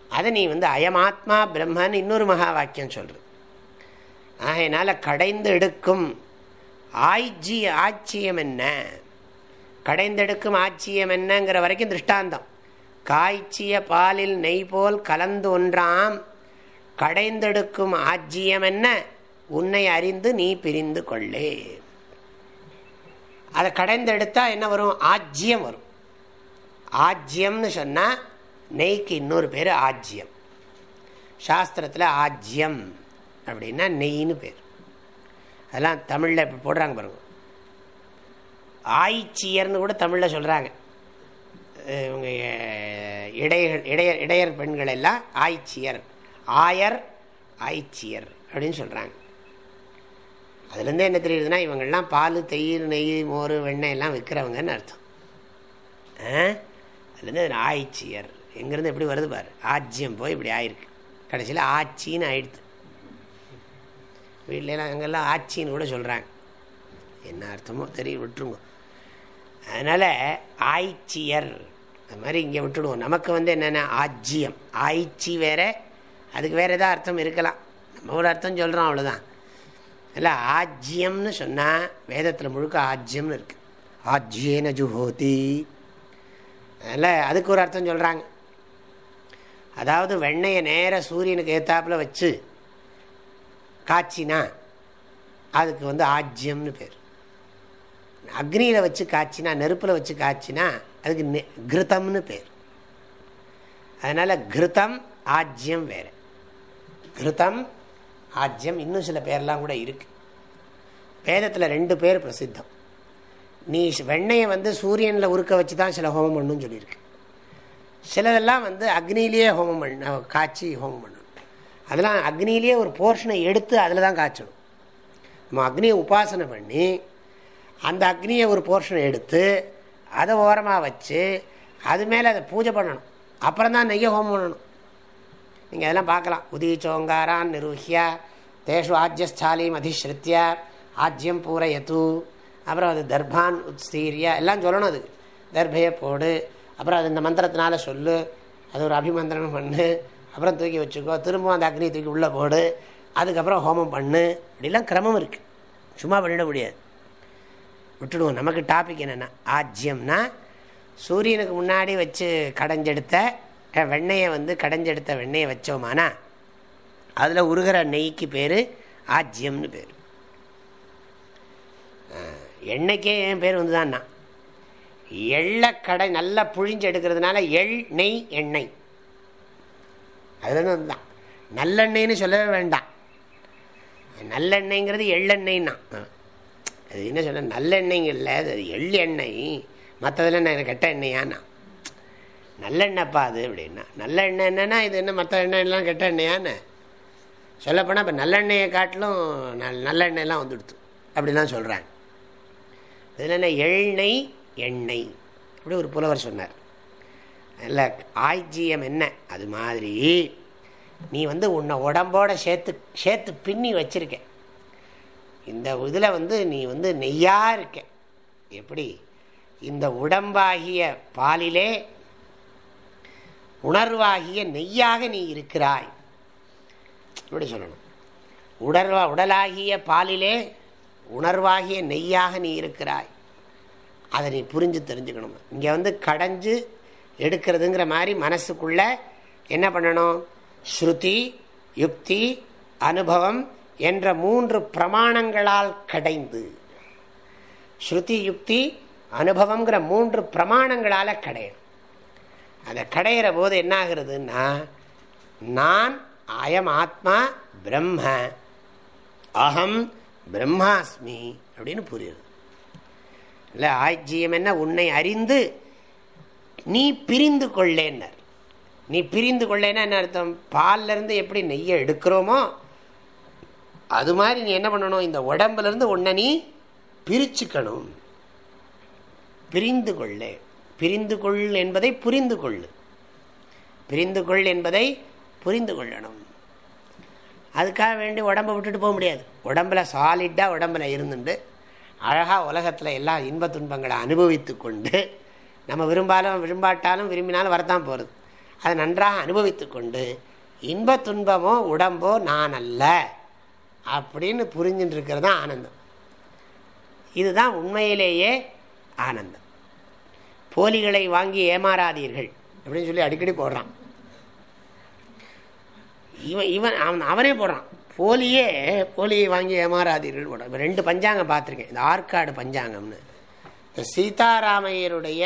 அதை நீ வந்து அயமாத்மா பிரம்மன் இன்னொரு மகா வாக்கியம் சொல்கிறது ஆகையினால் கடைந்து எடுக்கும் ஆய்ச்சி ஆட்சியம் என்ன? கடைந்தெடுக்கும் ஆட்சியம் என்னங்கிற வரைக்கும் திருஷ்டாந்தம். காய்ச்சிய பாலில் நெய் போல் கலந்து ஒன்றாம் கடைந்தெடுக்கும் ஆஜ்யம் என்ன? உன்னை அறிந்து நீ பிரிந்து கொள்ளே. அதை கடைந்தெடுத்தா என்ன வரும்? ஆஜ்யம் வரும். ஆஜ்யம்னு சொன்னால் நெய்க்கு இன்னொரு பேர் ஆஜ்யம். சாஸ்திரத்தில் ஆஜ்யம் அப்படின்னா நெய்ன்னு பேர். அதெல்லாம் தமிழில் இப்போ போடுறாங்க பாருங்க. ஆய்ச்சியர்னு கூட தமிழில் சொல்கிறாங்க இவங்க இடையர் இடையர் இடையர் பெண்கள் எல்லாம் ஆய்ச்சியர். ஆயர் ஆய்ச்சியர் அப்படின்னு சொல்கிறாங்க அதுலேருந்து என்ன தெரியுதுன்னா இவங்கள்லாம் பால் தயிர் நெய் மோர் வெண்ணெய் எல்லாம் விற்கிறவங்கன்னு அர்த்தம். அதுலேருந்து ஆய்ச்சியர் எங்கேருந்து எப்படி வருது பாரு. ஆஜ்யம் போய் இப்படி ஆயிருக்கு. கடைசியில் ஆட்சின்னு ஆயிடுது. வீட்டிலலாம் அங்கெல்லாம் ஆட்சின்னு கூட சொல்கிறாங்க என்ன அர்த்தமோ தெரிய விட்டுருங்க. அதனால் ஆய்ச்சியர் அது மாதிரி இங்கே விட்டுடுவோம். நமக்கு வந்து என்னென்ன ஆஜ்யம் ஆய்ச்சி வேற அதுக்கு வேறு எதாவது அர்த்தம் இருக்கலாம். நம்ம ஒரு அர்த்தம் சொல்கிறோம் அவ்வளோதான் இல்லை ஆஜ்யம்னு சொன்னால் வேதத்தில் முழுக்க ஆஜ்யம்னு இருக்குது ஆஜ்யேன ஜுஹோதி. அதில் அதுக்கு ஒரு அர்த்தம் சொல்கிறாங்க அதாவது வெண்ணையை நேராக சூரியனுக்கு ஏத்தாப்பில் வச்சு காய்ச்சினா அதுக்கு வந்து ஆஜ்யம்னு பேர். அக்னியில் வச்சு காய்ச்சினா நெருப்பில் வச்சு காய்ச்சினா அதுக்கு கிருத்தம்னு பேர். அதனால் கிருத்தம் ஆஜ்யம் வேறு. கிருத்தம் ஆஜ்யம் இன்னும் சில பேர்லாம் கூட இருக்குது வேதத்தில் ரெண்டு பேர் பிரசித்தம். நீ வெண்ணையை வந்து சூரியனில் உருக்க வச்சு தான் சில ஹோமம் பண்ணுன்னு சொல்லியிருக்கு. சிலதெல்லாம் வந்து அக்னியிலேயே ஹோமம் பண்ண காய்ச்சி ஹோமம் பண்ணணும் அதெல்லாம் அக்னியிலேயே ஒரு போர்ஷனை எடுத்து அதில் தான் காய்ச்சணும். நம்ம அக்னியை உபாசனை பண்ணி அந்த அக்னியை ஒரு போர்ஷனை எடுத்து அதை ஓரமாக வச்சு அது மேலே அதை பூஜை பண்ணணும். அப்புறம் தான் நெய்ய ஹோமம் பண்ணணும். நீங்கள் அதெல்லாம் பார்க்கலாம். உதீச்சோங்காரான் நிருஹியா தேஷு ஆஜ்யஸ்தாலீம் அதிஸ்ருத்தியா ஆஜ்யம் பூரையத்து. அப்புறம் அது தர்பான் உத்ஸ்தீரியா எல்லாம் சொல்லணும் அது. தர்பையை போடு. அப்புறம் அது இந்த மந்திரத்தினால சொல்லு. அது ஒரு அபிமந்திரம் பண்ணு. அப்புறம் தூக்கி வச்சுக்கோ. திரும்பவும் அந்த அக்னி தூக்கி உள்ளே போடு. அதுக்கப்புறம் ஹோமம் பண்ணு. அப்படிலாம் கிரமம் இருக்குது சும்மா பண்ணிட முடியாது. விட்டுடுவோம். நமக்கு டாபிக் என்னென்னா ஆஜ்யம்னா சூரியனுக்கு முன்னாடி வச்சு கடைஞ்செடுத்த வெண்ணெயை வந்து கடைஞ்செடுத்த வெண்ணெயை வச்சோமானா அதில் உருகிற நெய்க்கு பேர் ஆஜ்யம்னு பேர். எண்ணெய்க்கே என் பேர் வந்து தான்னா எள்ளக்கடை நல்லா புழிஞ்சு எடுக்கிறதுனால எள் நெய் எண்ணெய். அதுலேருந்து வந்துதான் நல்லெண்ணெய்னு சொல்லவே வேண்டாம். நல்லெண்ணெய்ங்கிறது எள்ளெண்ணெய்னா அது என்ன சொல்ல நல்லெண்ணெய்ங்க இல்லை அது எள் எண்ணெய் மற்றதில் நான் கெட்ட எண்ணெயானா நல்லெண்ணெய்ப்பா அது அப்படின்னா. நல்ல எண்ணெய் என்னென்னா இது என்ன மற்ற எண்ணெயெல்லாம் கெட்ட எண்ணெயான்னு சொல்லப்போனால் இப்போ நல்லெண்ணெயை காட்டிலும் நல் நல்லெண்ணெயெல்லாம் வந்துடுத்து. அப்படிலாம் சொல்கிறாங்க இதில் என்ன? எண்ணெய் எண்ணெய். அப்படி ஒரு புலவர் சொன்னார். இல்லை ஆய்ஜியம் என்ன? அது மாதிரி. நீ வந்து உன்னை உடம்போட சேர்த்து சேர்த்து பின்னி வச்சுருக்க. இந்த இதில் வந்து நீ வந்து நெய்யாக இருக்க. எப்படி? இந்த உடம்பாகிய பாலிலே உணர்வாகிய நெய்யாக நீ இருக்கிறாய். இப்படி சொல்லணும். உடல்வா உடலாகிய பாலிலே உணர்வாகிய நெய்யாக நீ இருக்கிறாய். அதை நீ புரிஞ்சு தெரிஞ்சுக்கணும். இங்கே வந்து கடைஞ்சு எடுக்கிறதுங்கிற மாதிரி மனசுக்குள்ள என்ன பண்ணணும்? ஸ்ருதி யுக்தி அனுபவம் என்ற மூன்று பிரமாணங்களால் கடைந்து. ஸ்ருதி யுக்தி அனுபவங்கிற மூன்று பிரமாணங்களால் கடையணும். அதை கடையிற போது என்ன ஆகுறதுன்னா நான் அயம் ஆத்மா பிரம்ம. அகம் பிரம்மாஸ்மி அப்படின்னு புரியுது. இல்லை ஆஜ்ஜியம் என்ன? உன்னை அறிந்து நீ பிரிந்து கொள்ளேன்னர். நீ பிரிந்து கொள்ளேன்னா என்ன அர்த்தம்? பால்லேருந்து எப்படி நெய்யை எடுக்கிறோமோ அது மாதிரி நீ என்ன பண்ணணும்? இந்த உடம்புலேருந்து உன்னை நீ பிரிச்சுக்கணும். பிரிந்து கொள்ளேன். பிரிந்து கொள் என்பதை புரிந்து கொள்ளு பிரிந்து கொள் என்பதை புரிந்து கொள்ளணும் அதுக்காக வேண்டி உடம்பை விட்டுட்டு போக முடியாது. உடம்புல சாலிட்டாக உடம்புல இருந்துட்டு அழகாக உலகத்தில் எல்லா இன்ப துன்பங்களை அனுபவித்து கொண்டு நம்ம விரும்பாலும் விரும்பாட்டாலும் விரும்பினாலும் வரத்தான் போகிறது அதை நன்றாக அனுபவித்து கொண்டு இன்ப துன்பமோ உடம்போ நான் அல்ல அப்படின்னு புரிஞ்சுட்டு இருக்கிறது தான் ஆனந்தம். இதுதான் உண்மையிலேயே ஆனந்தம். போலிகளை வாங்கி ஏமாறாதீர்கள். அப்படின்னு சொல்லி அடிக்கடி போடுறான். இவன் இவன் அவன் அவனே போடுறான். போலியே போலியை வாங்கி ஏமாறாதீர்கள் போடுறான். ரெண்டு பஞ்சாங்கம் பார்த்துருக்கேன். இந்த ஆற்காடு பஞ்சாங்கம்னு. இந்த சீதாராமையருடைய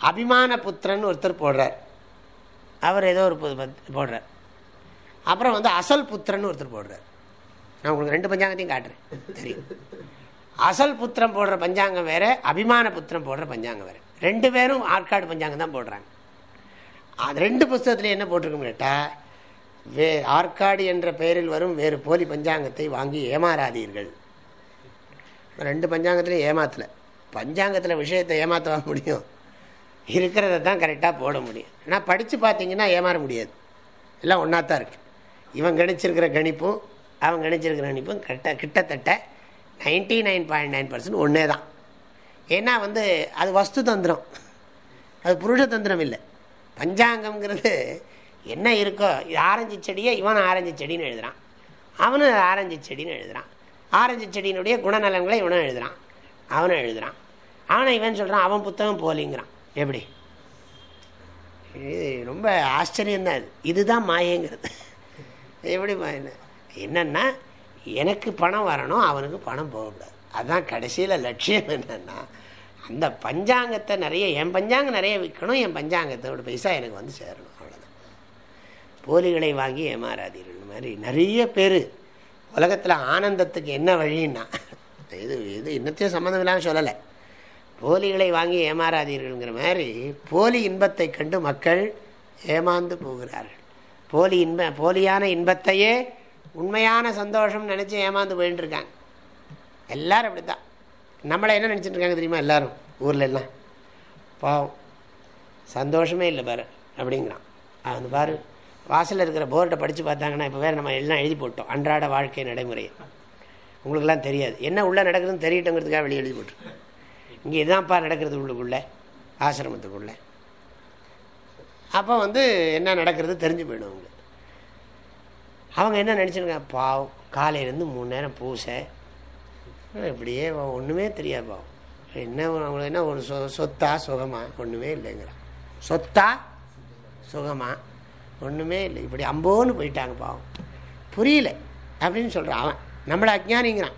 அபிமான புத்திரன் ஒருத்தர் போடுறார். அவர் ஏதோ ஒரு போடுறார். அப்புறம் வந்து அசல் புத்திரன் ஒருத்தர் போடுறார். நான் உங்களுக்கு ரெண்டு பஞ்சாங்கத்தையும் காட்டுறேன். தெரியும். அசல் புத்திரம் போடுற பஞ்சாங்கம் வேற அபிமான புத்திரம் போடுற பஞ்சாங்கம் வேற. ரெண்டு பேரும் ஆற்காடு பஞ்சாங்கம் தான் போடுறாங்க. அது ரெண்டு புஸ்தகத்தில் என்ன போட்டிருக்கோம் கேட்டால் வே ஆற்காடு என்ற பெயரில் வரும் வேறு போலி பஞ்சாங்கத்தை வாங்கி ஏமாறாதீர்கள். ரெண்டு பஞ்சாங்கத்திலையும் ஏமாத்தலை. பஞ்சாங்கத்தில் விஷயத்தை ஏமாற்ற முடியும். இருக்கிறத தான் கரெக்டாக போட முடியும். ஆனால் படித்து பார்த்தீங்கன்னா ஏமாற முடியாது. எல்லாம் ஒன்றா தான் இருக்குது இவன் கணிச்சிருக்கிற கணிப்பும் அவன் கணிச்சிருக்கிற கணிப்பும் கரெக்டாக கிட்டத்தட்ட ninety nine point nine percent ஒன்றே தான். ஏன்னா வந்து அது வஸ்து தந்திரம். அது புருஷ தந்திரம் இல்லை. பஞ்சாங்கம்ங்கிறது என்ன இருக்கோ ஆரஞ்சு செடியை இவன் ஆரஞ்சு செடின்னு எழுதுகிறான் அவனும் ஆரஞ்சு செடின்னு எழுதுகிறான் ஆரஞ்சு செடியினுடைய குணநலன்களை இவனும் எழுதுகிறான் அவனும் எழுதுகிறான் அவனை இவன் சொல்கிறான் அவன் புத்தகம் போலிங்கிறான். எப்படி? இது ரொம்ப ஆச்சரியம்தான் இது. இதுதான் மாயங்கிறது. எப்படி மாயின என்னன்னா எனக்கு பணம் வரணும் அவனுக்கு பணம் போகக்கூடாது. அதுதான் கடைசியில் லட்சியம் என்னென்னா அந்த பஞ்சாங்கத்தை நிறைய என் பஞ்சாங்கம் நிறைய விற்கணும் என் பஞ்சாங்கத்தோட பைசா எனக்கு வந்து சேரணும் அவ்வளோதான் போலிகளை வாங்கி ஏமாறாதீர்கள். மாதிரி நிறைய பேர் உலகத்தில் ஆனந்தத்துக்கு என்ன வழின்னா இது இது இன்னத்தையும் சம்மந்தம் இல்லாமல் சொல்லலை. போலிகளை வாங்கி ஏமாறாதீர்கள்ங்கிற மாதிரி போலி இன்பத்தை கண்டு மக்கள் ஏமாந்து போகிறார்கள். போலி இன்ப போலியான இன்பத்தையே உண்மையான சந்தோஷம் நினச்சி ஏமாந்து போயின்னு இருக்காங்க. எல்லாரும் அப்படி தான் நம்மளை என்ன நினச்சிட்டு இருக்காங்க தெரியுமா எல்லாரும்? ஊரில் எல்லாம். பாவம். சந்தோஷமே இல்லை பாரு அப்படிங்கிறான். அது பாரு வாசலில் இருக்கிற போர்ட்டை படித்து பார்த்தாங்கன்னா இப்போ வேறு நம்ம எல்லாம் எழுதி போட்டோம். அன்றாட வாழ்க்கை நடைமுறை. உங்களுக்கெல்லாம் தெரியாது. என்ன உள்ளே நடக்குதுன்னு தெரியட்டுங்கிறதுக்காக வெளியே எழுதி போட்டுருக்கோம் இங்கே இதுதான்ப்பா நடக்கிறது உள்ளுக்குள்ளே ஆசிரமத்துக்குள்ளே. அப்போ வந்து என்ன நடக்கிறது தெரிஞ்சு போயிடும் அவங்களுக்கு. அவங்க என்ன நினச்சிருக்காங்க? பாவம். காலையிலேருந்து மூணு நேரம் பூசை இப்படியே ஒன்றுமே தெரியாது? பாவம் என்ன அவங்களுக்கு என்ன ஒரு சொ சொத்தா சுகமா? ஒன்றுமே இல்லைங்கிறான் சொத்தா? சுகமா? ஒன்றுமே இல்லை. இப்படி அம்போன்னு போயிட்டாங்க பாவம் புரியல. அப்படின்னு சொல்கிறான் அவன். நம்மளை அஜ்ஞானிங்கிறான்.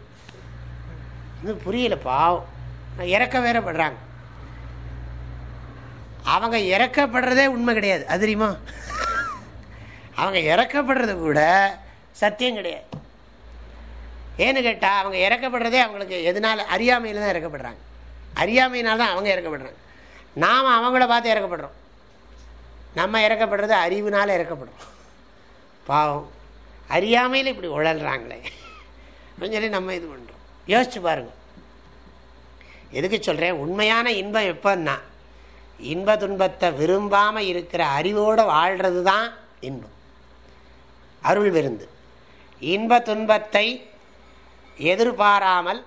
இது புரியல பாவம் இறக்க வேற படுறாங்க. அவங்க இறக்கப்படுறதே உண்மை கிடையாது. அது தெரியுமா? அவங்க இறக்கப்படுறது கூட சத்தியம் கிடையாது. ஏன்னு கேட்டால் அவங்க இறக்கப்படுறதே அவங்களுக்கு எதனால? அறியாமையில் தான் இறக்கப்படுறாங்க. அறியாமையினால் தான் அவங்க இறக்கப்படுறாங்க. நாம் அவங்கள பார்த்து இறக்கப்படுறோம். நம்ம இறக்கப்படுறது அறிவுனால் இறக்கப்படுறோம். பாவம். அறியாமையில் இப்படி உழல்றாங்களே. அப்படின்னு சொல்லி நம்ம இது பண்ணுறோம் யோசிச்சு பாருங்க. எதுக்கு சொல்கிறேன் உண்மையான இன்பம் எப்போன்னா இன்ப துன்பத்தை விரும்பாமல் இருக்கிற அறிவோடு வாழ்கிறது தான் இன்பம். அருள் விருந்து. இன்ப துன்பத்தை எதிர்பாராமல்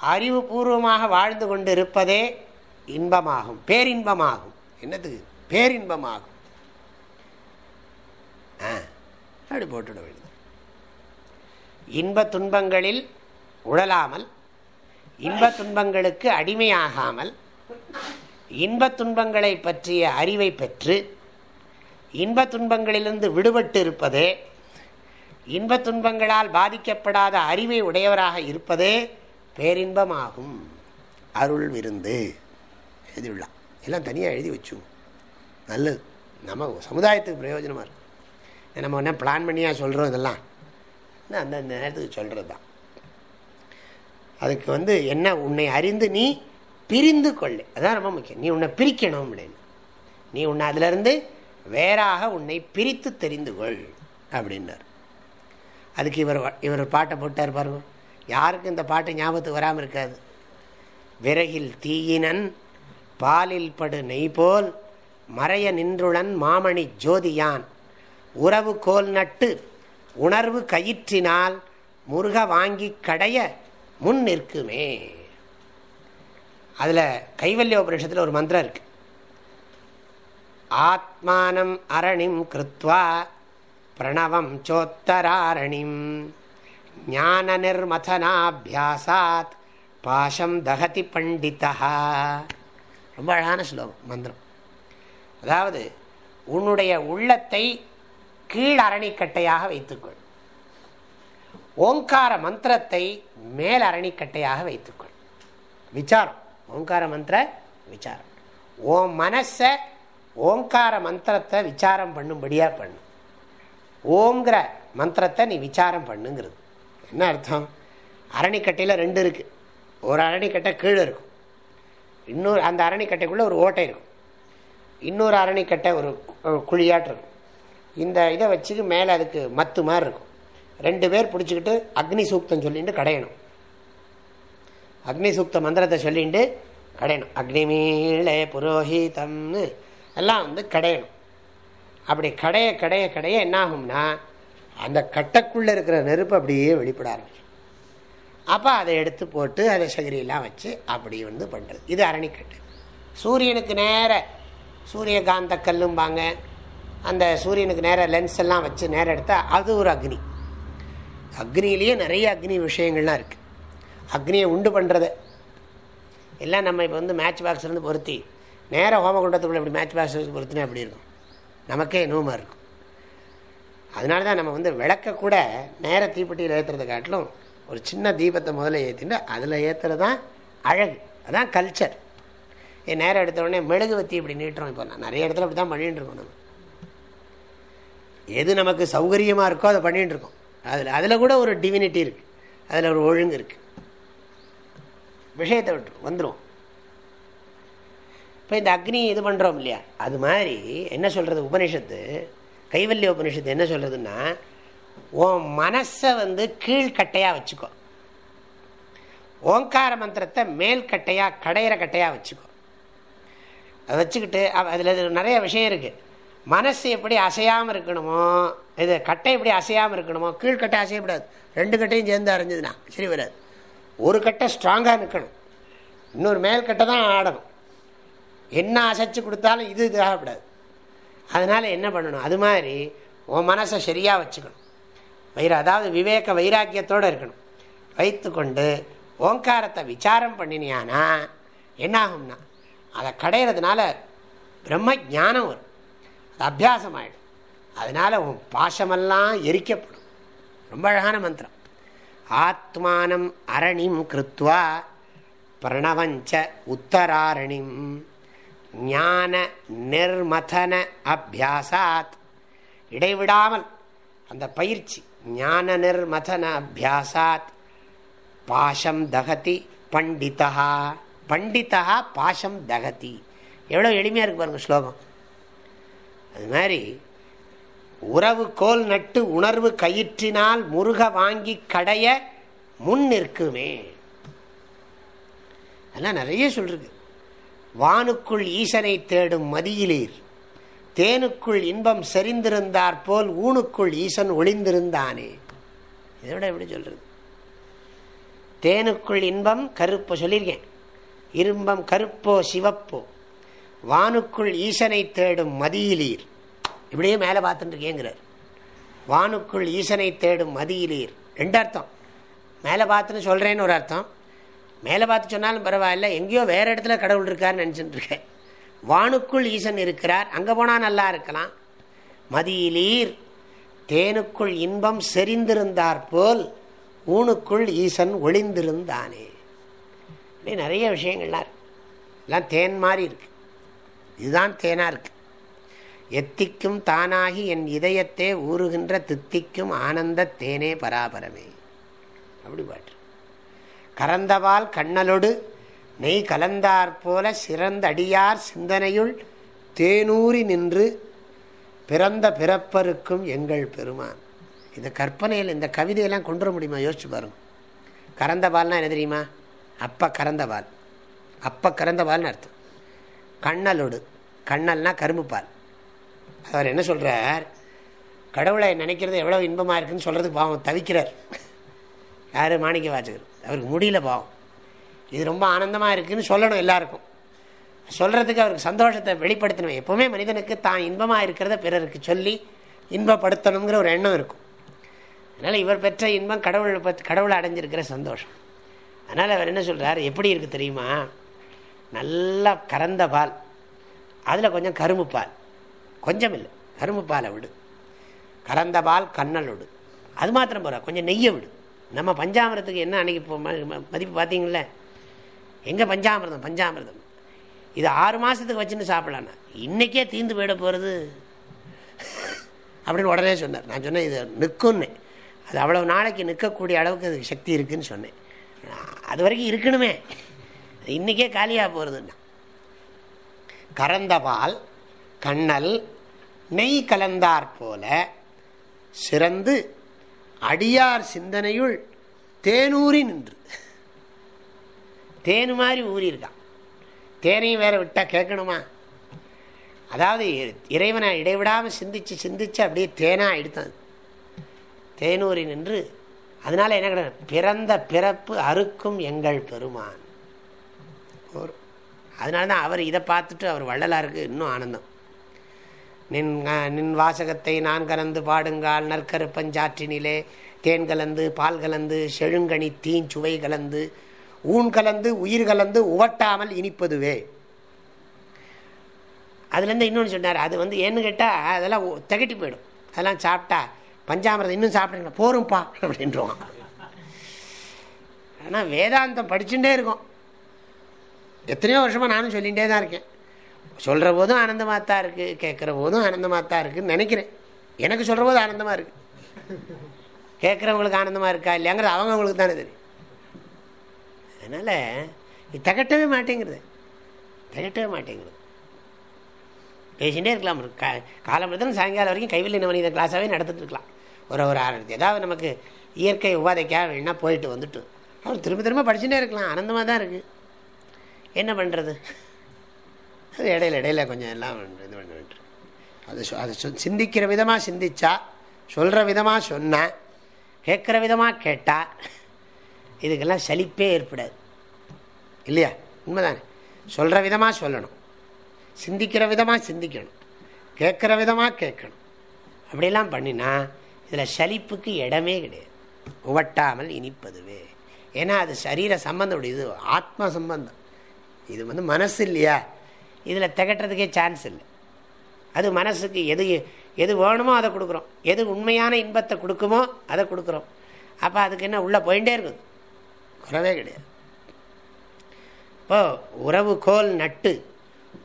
அறிவுபூர்வமாக வாழ்ந்து கொண்டு இருப்பதே இன்பமாகும் பேரின்பமாகும். என்னது பேரின்பமாகும். அப்படி போட்டுட வேண்டும் இன்ப துன்பங்களில் உழலாமல் இன்ப துன்பங்களுக்கு அடிமையாகாமல் இன்பத் துன்பங்களை பற்றிய அறிவை பெற்று இன்ப துன்பங்களிலிருந்து விடுபட்டு இருப்பதே இன்ப துன்பங்களால் பாதிக்கப்படாத அறிவை உடையவராக இருப்பதே பேரின்பமாகும். அருள் விருந்து. எழுதிவிடலாம். எல்லாம் தனியாக எழுதி வச்சுவோம் நல்லது. நம்ம சமுதாயத்துக்கு பிரயோஜனமாக இருக்கும் நம்ம என்ன பிளான் பண்ணியாக சொல்கிறோம் இதெல்லாம். அந்த நேரத்துக்கு சொல்கிறது தான் அதுக்கு வந்து என்ன உன்னை அறிந்து நீ பிரிந்து கொள்ளு. அதான் ரொம்ப முக்கியம். நீ உன்னை பிரிக்கணும் அப்படின்னு. நீ உன்னை அதிலிருந்து வேறாக உன்னை பிரித்து தெரிந்து கொள் அப்படின்னார். அதுக்கு இவர் இவர் பாட்டை போட்டார் பாருங்க. யாருக்கு இந்த பாட்டு ஞாபகத்துக்கு வராமல் இருக்காது. விறகில் தீயினன் பாலில் படு நெய் போல் மறைய நின்றுளன் மாமணி ஜோதியான். உறவு கோல் நட்டு உணர்வு கயிற்றினால் முருக வாங்கி கடைய முன் நிற்குமே. அதில் கைவல்ய உபநிஷத்தில் ஒரு மந்திரம் இருக்கு. ஆத்மானம் அரணிம் கிருத்வா பிரணவம் சோத்தராரணிம். ஞான நிர்மதனாபியாசாத் பாஷம் தகதி பண்டிதா ரொம்ப அழகான ஸ்லோகம் மந்திரம். அதாவது உன்னுடைய உள்ளத்தை கீழ் அரணிக்கட்டையாக வைத்துக்கொள். ஓங்கார மந்திரத்தை மேல் அரணிக்கட்டையாக வைத்துக்கொள். விசாரம். ஓங்கார மந்திர விசாரம். ஓம் மனசை ஓங்கார மந்திரத்தை விசாரம் பண்ணும்படியாக பண்ணு. ஓங்கிற மந்திரத்தை நீ விசாரம் பண்ணுங்கிறது. என்ன அர்த்தம்? அரணிக்கட்டையில் ரெண்டு இருக்குது ஒரு அரணிக்கட்டை கீழே இருக்கும். இன்னொரு அந்த அரணிக்கட்டைக்குள்ளே ஒரு ஓட்டை இருக்கும். இன்னொரு அரணிக்கட்டை ஒரு குழியாட்டு இருக்கும். இந்த இதை வச்சுக்கு மேலே அதுக்கு மத்து மாதிரி இருக்கும். ரெண்டு பேர் பிடிச்சிக்கிட்டு அக்னி சூக்தம் சொல்லிட்டு கடையணும். அக்னி சூக்த மந்திரத்தை சொல்லிட்டு கடையணும். அக்னிமீளே புரோஹிதம்னு எல்லாம் வந்து கடையணும். அப்படி கடைய கடைய கடைய என்னாகும்னா அந்த கட்டைக்குள்ளே இருக்கிற நெருப்பு அப்படியே வெளிப்பட ஆரம்பிக்கும். அப்போ அதை எடுத்து போட்டு அதை சகிரியெல்லாம் வச்சு அப்படி வந்து பண்ணுறது இது அரணிக்கட்டு. சூரியனுக்கு நேர சூரியகாந்த கல்லும்பாங்க அந்த சூரியனுக்கு நேர லென்ஸ் எல்லாம் வச்சு நேரம் எடுத்தால் அது ஒரு அக்னி. அக்னியிலேயே நிறைய அக்னி விஷயங்கள்லாம் இருக்குது அக்னியை உண்டு பண்ணுறது எல்லாம் நம்ம இப்போ வந்து மேட்ச் பாக்ஸ்லேருந்து பொருத்தி. நேராக ஹோமகுண்டத்துக்குள்ளே இப்படி மேட்ச் பாக்ஸ் பொருத்தினா எப்படி இருக்கும்? நமக்கே நூமாக இருக்கும். அதனால தான் நம்ம வந்து விளக்க கூட நேர தீப்பெட்டியில் ஏற்றுறதை காட்டிலும் ஒரு சின்ன தீபத்தை முதல்ல ஏற்றிட்டு அதில் ஏற்றுறது தான் அழகு. அதான் கல்ச்சர் என் நேரம் எடுத்த உடனே மெழுகு வத்தி இப்படி நீட்டுறோம் இப்போ. நான் நிறைய இடத்துல அப்படி தான் பண்ணிகிட்டு இருக்கோம் நம்ம. எது நமக்கு சௌகரியமாக இருக்கோ அதை பண்ணிகிட்டு இருக்கோம். அதில் அதில் கூட ஒரு டிவினிட்டி இருக்குது அதில் ஒரு ஒழுங்கு இருக்குது விஷயத்தை விட்டு வந்துடும் இப்போ இந்த அக்னி இது பண்ணுறோம் இல்லையா? அது மாதிரி என்ன சொல்கிறது உபனிஷத்து? கைவல்ய உபனிஷத்து என்ன சொல்கிறதுன்னா உன் மனசை வந்து கீழ்கட்டையாக வச்சுக்கோ. ஓங்கார மந்திரத்தை மேல்கட்டையாக கடையிற கட்டையாக வச்சுக்கோ. அதை வச்சுக்கிட்டு அதில் நிறைய விஷயம் இருக்குது மனசு எப்படி அசையாமல் இருக்கணுமோ இது கட்டை எப்படி அசையாமல் இருக்கணுமோ கீழ்கட்டை அசையப்படாது ரெண்டு கட்டையும் சேர்ந்து அரைஞ்சதுன்னா சரி வராது. ஒரு கட்டை ஸ்ட்ராங்காக நிற்கணும் இன்னொரு மேல்கட்டை தான் ஆடணும். என்ன அசைச்சு கொடுத்தாலும் இது இதாகக்கூடாது அதனால் என்ன பண்ணணும்? அது மாதிரி உன் மனசை சரியாக வச்சுக்கணும். வைர அதாவது விவேக வைராக்கியத்தோடு இருக்கணும். வைத்து கொண்டு ஓங்காரத்தை விசாரம் பண்ணினியானா என்னாகும்னா அதை கடையிறதுனால பிரம்ம ஜானம் வரும். அது அபியாசம் ஆகிடும் அதனால் உன் பாசமெல்லாம் எரிக்கப்படும். ரொம்ப அழகான மந்திரம். ஆத்மானம் அரணிம் கிருத்வா பிரணவஞ்ச உத்தராரணிம். ஞான நிர்மதன அபியாசாத். இடைவிடாமல் அந்த பயிற்சி ஞான நிர்மதன அபியாசாத். பாஷம் தகதி பண்டிதா பண்டிதா பாஷம் தகதி. எவ்வளோ எளிமையாக இருக்கு பாருங்க ஸ்லோகம். அது மாதிரி உறவு கோல் நட்டு உணர்வு கயிற்றினால் முருக வாங்கி கடைய முன் நிற்குமே. அதெல்லாம் நிறைய சொல்றது வானுக்குள் ஈசனை தேடும் மதியிலீர். தேனுக்குள் இன்பம் செறிந்திருந்தார் போல் ஊனுக்குள் ஈசன் ஒளிந்திருந்தானே. இதோட எப்படி சொல்றது? தேனுக்குள் இன்பம் கருப்போ சொல்லியிருக்கேன். இரும்பம் கருப்போ சிவப்போ. வானுக்குள் ஈசனை தேடும் மதியிலீர். இப்படியே மேலே பார்த்துட்டுருக்கேங்கிறார். வானுக்குள் ஈசனை தேடும் மதியிலீர். ரெண்டு அர்த்தம். மேலே பார்த்துன்னு சொல்கிறேன்னு ஒரு அர்த்தம். மேலே பார்த்து சொன்னாலும் பரவாயில்ல எங்கேயோ வேறு இடத்துல கடவுள் இருக்காருன்னு நினச்சிட்டு இருக்கேன். வானுக்குள் ஈசன் இருக்கிறார் அங்கே போனால் நல்லா இருக்கலாம். மதியிலீர் தேனுக்குள் இன்பம் செறிந்திருந்தார் போல் ஊனுக்குள் ஈசன் ஒளிந்திருந்தானே. நிறைய விஷயங்கள்லாம் இருக்கு. எல்லாம் தேன் மாதிரி இருக்கு. இதுதான் தேனாக இருக்கு. எத்திக்கும் தானாகி என் இதயத்தே ஊறுகின்ற தித்திக்கும் ஆனந்த தேனே பராபரமே. அப்படி பாட்டு. கரந்தவால் கண்ணலொடு நெய் கலந்தாற் போல சிறந்த அடியார் சிந்தனையுள் தேனூறி நின்று பிறந்த பிறப்பருக்கும் எங்கள் பெருமான். இந்த கற்பனையில் இந்த கவிதையெல்லாம் கொண்டு வர முடியுமா? யோசிச்சு பாருங்க. கரந்தபால்னா என்ன தெரியுமா? அப்ப கறந்தபால் அப்ப கறந்தபால்னு அர்த்தம். கண்ணலோடு. கண்ணல்னா கரும்பு பால் அவர் என்ன சொல்கிறார் கடவுளை நினைக்கிறது எவ்வளோ இன்பமாக இருக்குன்னு சொல்கிறதுக்கு பாவம் தவிக்கிறார். யார்? மாணிக்க வாச்சகர் அவருக்கு முடியல பாவம். இது ரொம்ப ஆனந்தமாக இருக்குதுன்னு சொல்லணும் எல்லாருக்கும். சொல்கிறதுக்கு அவருக்கு சந்தோஷத்தை வெளிப்படுத்தணும். எப்போவுமே மனிதனுக்கு தான் இன்பமாக இருக்கிறத பிறருக்கு சொல்லி இன்பப்படுத்தணுங்கிற ஒரு எண்ணம் இருக்கும். அதனால் இவர் பெற்ற இன்பம் கடவுள் பற்றி கடவுளை அடைஞ்சிருக்கிற சந்தோஷம். அதனால் அவர் என்ன சொல்கிறார் எப்படி இருக்குது தெரியுமா? நல்லா கறந்த பால். அதில் கொஞ்சம் கரும்பு பால். கொஞ்சம் இல்லை. கரும்பு பாலை விடு. கறந்த பால் கண்ணல் விடு. அது மாத்திரம் போகிறா கொஞ்சம் நெய்யை விடு. நம்ம பஞ்சாமிரத்துக்கு என்ன அன்னைக்கு மதிப்பு பார்த்தீங்கள எங்கே பஞ்சாமிரதம் பஞ்சாமிரதம்? இது ஆறு மாதத்துக்கு வச்சுன்னு சாப்பிடலாண்ணா இன்றைக்கே தீந்து போயிட போகிறது அப்படின்னு உடனே சொன்னார். நான் சொன்னேன் இது நிற்கும்னு. அது அவ்வளோ நாளைக்கு நிற்கக்கூடிய அளவுக்கு அதுக்கு சக்தி இருக்குதுன்னு சொன்னேன். அது வரைக்கும் இருக்கணுமே. இன்றைக்கே காலியாக போகிறதுன்னா கறந்த பால் கண்ணல் நெய் கலந்தாற் போல சிறந்து அடியார் சிந்தனையுள் தேனூறி நின்று. தேனு மாதிரி ஊறியிருக்கான் தேனையும் வேற விட்டா கேட்கணுமா? அதாவது இறைவனை இடைவிடாமல் சிந்திச்சு சிந்திச்சு அப்படியே தேனா எடுத்தது. தேனூரி நின்று அதனால என்ன கிடையாது பிறந்த பிறப்பு அறுக்கும் எங்கள் பெருமான். அதனால தான் அவர் இதை பார்த்துட்டு அவர் வள்ளலாருக்கு இன்னும் ஆனந்தம். நின் நின் வாசகத்தை நான் கலந்து பாடுங்கால் நற்கருப்பஞ்சாற்றினிலே தேன் கலந்து பால் கலந்து செழுங்கனி தீஞ்சுவை கலந்து ஊன் கலந்து உயிர் கலந்து உவட்டாமல் இனிப்பதுவே. அதுலேருந்து இன்னொன்று சொன்னார் அது வந்து ஏன்னு கேட்டால் அதெல்லாம் திகட்டி போயிடும். அதெல்லாம் சாப்பிட்டா பஞ்சாமிரதம் இன்னும் சாப்பிடுங்க போரும்ப்பா அப்படின்றோம். ஆனால் வேதாந்தம் படிச்சுட்டே இருக்கும். எத்தனையோ வருஷமாக நானும் சொல்லிகிட்டே தான் இருக்கேன். சொல்கிற போதும் ஆனந்தமாக தான் இருக்குது கேட்குற போதும் ஆனந்தமாக தான் இருக்குதுன்னு நினைக்கிறேன். எனக்கு சொல்கிற போது ஆனந்தமாக இருக்குது கேட்குறவங்களுக்கு ஆனந்தமாக இருக்கா இல்லையாங்கிறது அவங்க அவங்களுக்கு தானே தெரியும். அதனால் இது தகட்டவே மாட்டேங்கிறது. தகட்டவே மாட்டேங்கிறது. பேசிகிட்டே இருக்கலாம். கா காலம்பரத்தில் சாயங்காலம் வரைக்கும் கைவில்லை மனித கிளாஸாகவே நடத்திட்டு இருக்கலாம். ஒரு ஒரு ஏதாவது நமக்கு இயற்கை உபாதைக்காக வேணா போயிட்டு வந்துட்டு. அவர் திரும்ப திரும்ப படிச்சுட்டே இருக்கலாம். ஆனந்தமாக தான் இருக்குது என்ன பண்ணுறது அது இடையில இடையில கொஞ்சம் எல்லாம் இது பண்ண அது அது சிந்திக்கிற விதமாக சிந்திச்சா சொல்கிற விதமாக சொன்னால் கேட்குற விதமாக கேட்டால் இதுக்கெல்லாம் சலிப்பே ஏற்படாது. இல்லையா? உண்மைதானே? சொல்கிற விதமாக சொல்லணும். சிந்திக்கிற விதமாக சிந்திக்கணும். கேட்குற விதமாக கேட்கணும். அப்படிலாம் பண்ணினா இதில் சலிப்புக்கு இடமே கிடையாது. உவட்டாமல் இனிப்பதுவே. ஏன்னா அது சரீர சம்பந்தம் இது ஆத்ம சம்பந்தம். இது வந்து மனசு இல்லையா? இதில் திகட்டுறதுக்கே சான்ஸ் இல்லை. அது மனசுக்கு எது எது வேணுமோ அதை கொடுக்குறோம். எது உண்மையான இன்பத்தை கொடுக்குமோ அதை கொடுக்குறோம். அப்போ அதுக்கு என்ன உள்ளே போயிட்டே இருக்குது. குறவே கிடையாது. இப்போது உறவு கோல் நட்டு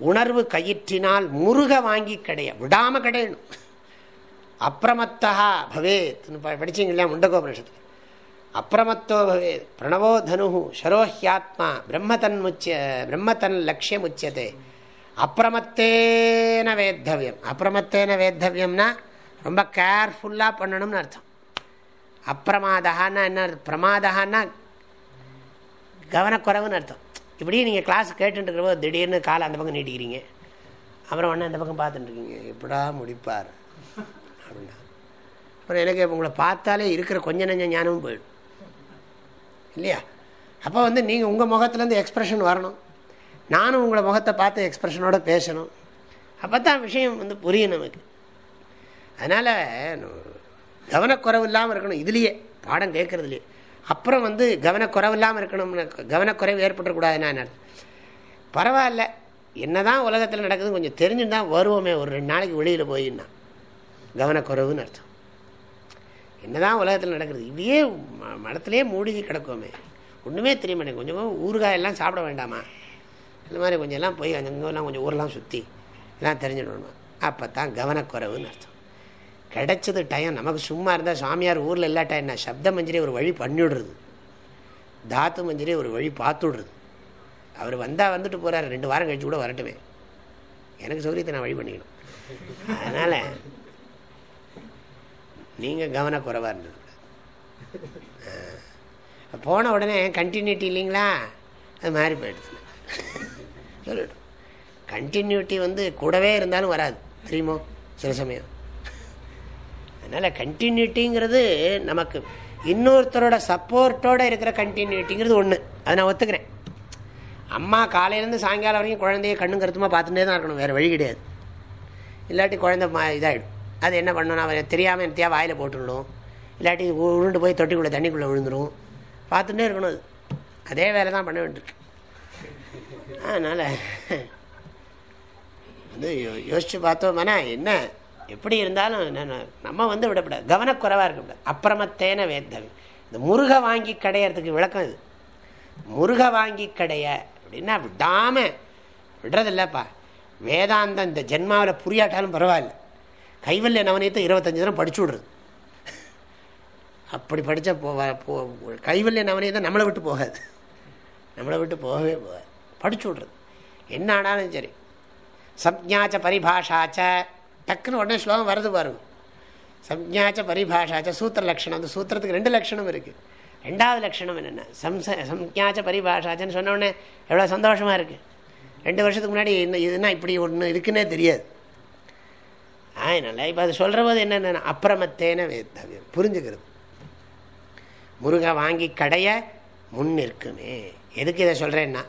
உணர்வு கயிற்றினால் முருக வாங்கி கடைய விடாமல் கிடையணும். அப்பிரமத்தா பவேத்னு படிச்சிங்க இல்லையா முண்டகோபனிஷத்துக்கு அப்பிரமத்தோ பவேத். பிரணவோ தனு ஷரோஹியாத்மா பிரம்மதன் முச்சிய பிரம்மதன் லட்சியம் உச்சதே அப்பிரமத்தேன வேத்தவியம். அப்பிரமத்தேன வேத்தவியம்னா ரொம்ப கேர்ஃபுல்லாக பண்ணணும்னு அர்த்தம். அப்பிரமாதான்னா என்ன பிரமாதான்னா கவனக்குறைவுன்னு அர்த்தம். இப்படி நீங்கள் கிளாஸ் கேட்டுருக்கிறப்போ திடீர்னு காலை அந்த பக்கம் நீட்டிக்கிறீங்க. அப்புறம் ஒன்று அந்த பக்கம் பார்த்துட்டுருக்கீங்க எப்படா முடிப்பார்? அப்படின்னா. அப்புறம் எனக்கு உங்களை பார்த்தாலே இருக்கிற கொஞ்ச நஞ்சம் ஞானமும் போயிடும். இல்லையா? அப்போ வந்து நீங்கள் உங்கள் முகத்துலேருந்து எக்ஸ்ப்ரெஷன் வரணும். நானும் உங்களை முகத்தை பார்த்து எக்ஸ்ப்ரெஷனோடு பேசணும். அப்போ தான் விஷயம் வந்து புரியும் நமக்கு. அதனால் கவனக்குறவு இல்லாமல் இருக்கணும். இதுலேயே பாடம் கேட்குறதுலையே. அப்புறம் வந்து கவனக்குறவு இல்லாமல் இருக்கணும்னு கவனக்குறைவு ஏற்பட்டுறக்கூடாதுன்னா என்ன பரவாயில்ல. என்னதான் உலகத்தில் நடக்குதுன்னு கொஞ்சம் தெரிஞ்சுன்னு தான் வருவோமே ஒரு ரெண்டு நாளைக்கு வெளியில் போயின்னா. கவனக்குறவுன்னு அர்த்தம். என்ன தான் உலகத்தில் நடக்கிறது இப்படியே மடத்துலேயே மூழ்கி கிடக்குமே. ஒன்றுமே தெரிய எனக்கு? கொஞ்சம் ஊறுகாய் எல்லாம் சாப்பிட வேண்டாமா? இந்த மாதிரி கொஞ்சம் எல்லாம் போய் அங்கெல்லாம் கொஞ்சம் ஊரெலாம் சுற்றி எல்லாம் தெரிஞ்சுடணும் அப்போ தான் கவனக்குறவுன்னு அர்த்தம். கிடைச்சது டைம் நமக்கு சும்மா இருந்தால் சுவாமியார் ஊரில் எல்லா டைம் என்ன? சப்த மஞ்சரி ஒரு வழி பண்ணிவிடுறது தாத்து மஞ்சரி ஒரு வழி பார்த்துடுறது. அவர் வந்தால் வந்துட்டு போகிறார் ரெண்டு வாரம் கழிச்சு கூட வரட்டுமே. எனக்கு சௌகரியத்தை நான் வழி பண்ணிக்கணும். அதனால் நீங்கள் கவனக்குறைவாக இருந்தது. போன உடனே கண்டினியூட்டி இல்லைங்களா? அது மாறி போயிடுச்சு சொல்லட்டும் கண்டினியூட்டி வந்து கூடவே இருந்தாலும் வராது. தெரியுமோ? சில சமயம். அதனால் கண்டினியூட்டிங்கிறது நமக்கு இன்னொருத்தரோட சப்போர்ட்டோடு இருக்கிற கண்டினியூட்டிங்கிறது ஒன்று அதை நான் ஒத்துக்கிறேன். அம்மா காலையிலேருந்து சாயங்காலம் வரைக்கும் குழந்தைய கண்ணும் கருத்துமாக பார்த்துட்டே தான் இருக்கணும். வேறு வழி கிடையாது. இல்லாட்டி குழந்தை மா இதாகிடும் அது என்ன பண்ணணும் அவன் தெரியாமல் என்னத்தையா வாயில் போட்டுடணும். இல்லாட்டி உருண்டு போய் தொட்டிக்குள்ளே தண்ணிக்குள்ளே விழுந்துடும் பார்த்துட்டே இருக்கணும் அது. அதே வேலை தான் பண்ண வேண்டியிருக்கு. அதனால் வந்து யோசித்து பார்த்தோம்னா என்ன? எப்படி இருந்தாலும் நம்ம வந்து விடக்கூடாது கவனக்குறைவாக இருக்கக்கூடாது அப்புறமத்தேன வேத்தவி இந்த முருக வாங்கி கடையிறதுக்கு விளக்கம் இது. முருக வாங்கி கடைய அப்படின்னா விடாமல் விடுறதில்லப்பா. வேதாந்தம் இந்த ஜென்மாவில் புரியாட்டாலும் பரவாயில்ல. கைவல்ய நவனியத்தை இருபத்தஞ்சி தினம் படிச்சு விடுறது. அப்படி படித்தா போ கைவல்ய நவனியத்தை நம்மளை விட்டு போகாது. நம்மளை விட்டு போகவே போகாது. படிச்சு விட்றது என்ன ஆனாலும் சரி. சப்ஞாச்ச பரிபாஷாச்ச. டக்குன்னு உடனே ஸ்லோகம் வருது பாருங்க. சப்ஞாச்ச பரிபாஷாச்ச சூத்திர லட்சணம். அந்த சூத்திரத்துக்கு ரெண்டு லட்சணம் இருக்குது ரெண்டாவது லட்சணம் என்னென்ன? சம்ச சம்ஞாச்ச பரிபாஷாச்சன்னு சொன்னோடனே எவ்வளோ சந்தோஷமாக இருக்குது ரெண்டு வருஷத்துக்கு முன்னாடி என்ன இதுனா இப்படி ஒன்று இருக்குன்னே தெரியாது. அதனால் இப்போ அது சொல்கிற போது என்னென்ன? அப்புறமத்தேன வேத்தவியம். புரிஞ்சுக்கிறது. முருகை வாங்கி கடைய முன் நிற்குமே. எதுக்கு இதை சொல்கிறேன்னா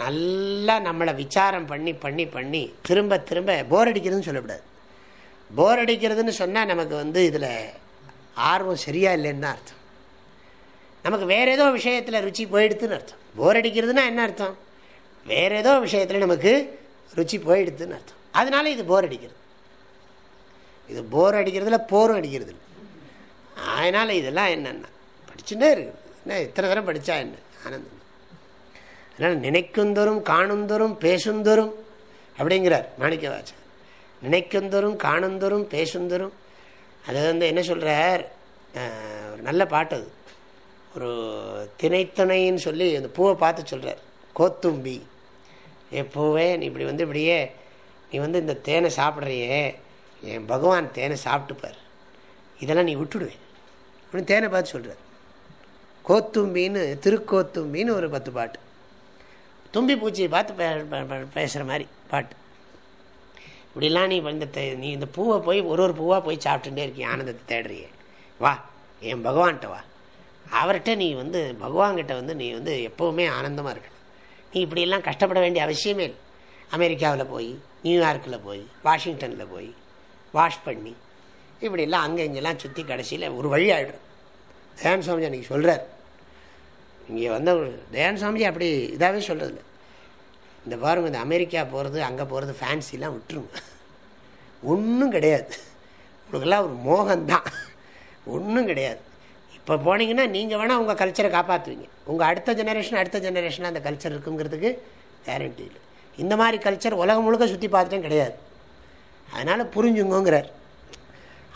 நல்லா நம்மளை விசாரம் பண்ணி பண்ணி பண்ணி திரும்ப திரும்ப போர் அடிக்கிறதுன்னு சொல்லக்கூடாது. போர் அடிக்கிறதுன்னு சொன்னால் நமக்கு வந்து இதில் ஆர்வம் சரியா இல்லைன்னு தான் அர்த்தம். நமக்கு வேறு ஏதோ விஷயத்தில் ருச்சி போயிடுதுன்னு அர்த்தம். போர் அடிக்கிறதுனா என்ன அர்த்தம்? வேறு ஏதோ விஷயத்தில் நமக்கு ருச்சி போயிடுதுன்னு அர்த்தம். அதனால இது போர் அடிக்கிறது. இது போர் அடிக்கிறதுல போரும் அடிக்கிறது இல்லை அதனால் இதெல்லாம் என்னென்ன படிச்சுட்டே இருக்குது என்ன இத்தனை தரம் படித்தா என்ன? ஆனந்தம். அதனால் நினைக்குந்தோறும் காணுந்தோறும் பேசுந்தோறும் அப்படிங்கிறார் மாணிக்க வாச்சர் நினைக்குந்தோறும் காணுந்தோறும் பேசுந்தோறும். அது வந்து என்ன சொல்கிறார் ஒரு நல்ல பாட்டு அது. ஒரு திணைத்துணைன்னு சொல்லி அந்த பூவை பார்த்து சொல்கிறார் கோத்தும்பி ஏ பூவே நீ இப்படி வந்து இப்படியே நீ வந்து இந்த தேனை சாப்பிட்றியே என் பகவான் தேனை சாப்பிட்டுப்பார். இதெல்லாம் நீ விட்டுடுவேன் அப்படின்னு தேனை பார்த்து சொல்கிறார் கோத்தும்பின்னு திருக்கோத்தும்பின்னு ஒரு பத்து பாட்டு. தும்பி பூச்சியை பார்த்து பேசுகிற மாதிரி பாட்டு. இப்படிலாம் நீ இந்த நீ இந்த பூவை போய் ஒரு ஒரு பூவாக போய் சாப்பிட்டுட்டே இருக்கிய? ஆனந்தத்தை தேடுறியே. வா என் பகவான்கிட்ட வா. அவர்கிட்ட நீ வந்து பகவான்கிட்ட வந்து நீ வந்து எப்போவுமே ஆனந்தமாக இருக்கணும். நீ இப்படியெல்லாம் கஷ்டப்பட வேண்டிய அவசியமே இல்லை. அமெரிக்காவில் போய் நியூயார்க்கில் போய் வாஷிங்டனில் போய் வாஷ் பண்ணி இப்படிலாம் அங்கே இங்கெல்லாம் சுற்றி கடைசியில் ஒரு வழி ஆகிடும் தயான் சுவாமி அன்றைக்கி சொல்கிறார் இங்கே வந்த தயான் சுவாமிஜி அப்படி இதாகவே சொல்கிறதில்ல இந்த பாருங்கள் இந்த அமெரிக்கா போகிறது அங்கே போகிறது ஃபேன்சிலாம் விட்டுருங்க. ஒன்றும் கிடையாது. உங்களுக்கெல்லாம் ஒரு மோகம்தான். ஒன்றும் கிடையாது. இப்போ போனீங்கன்னா நீங்கள் வேணால் உங்கள் கல்ச்சரை காப்பாற்றுவீங்க உங்கள் அடுத்த ஜெனரேஷன் அடுத்த ஜெனரேஷனில் அந்த கல்ச்சர் இருக்குங்கிறதுக்கு கேரண்டி இல்லை. இந்த மாதிரி கல்ச்சர் உலகம் முழுக்க சுற்றி பார்த்துட்டும் கிடையாது. அதனால் புரிஞ்சுங்கோங்கிறார்.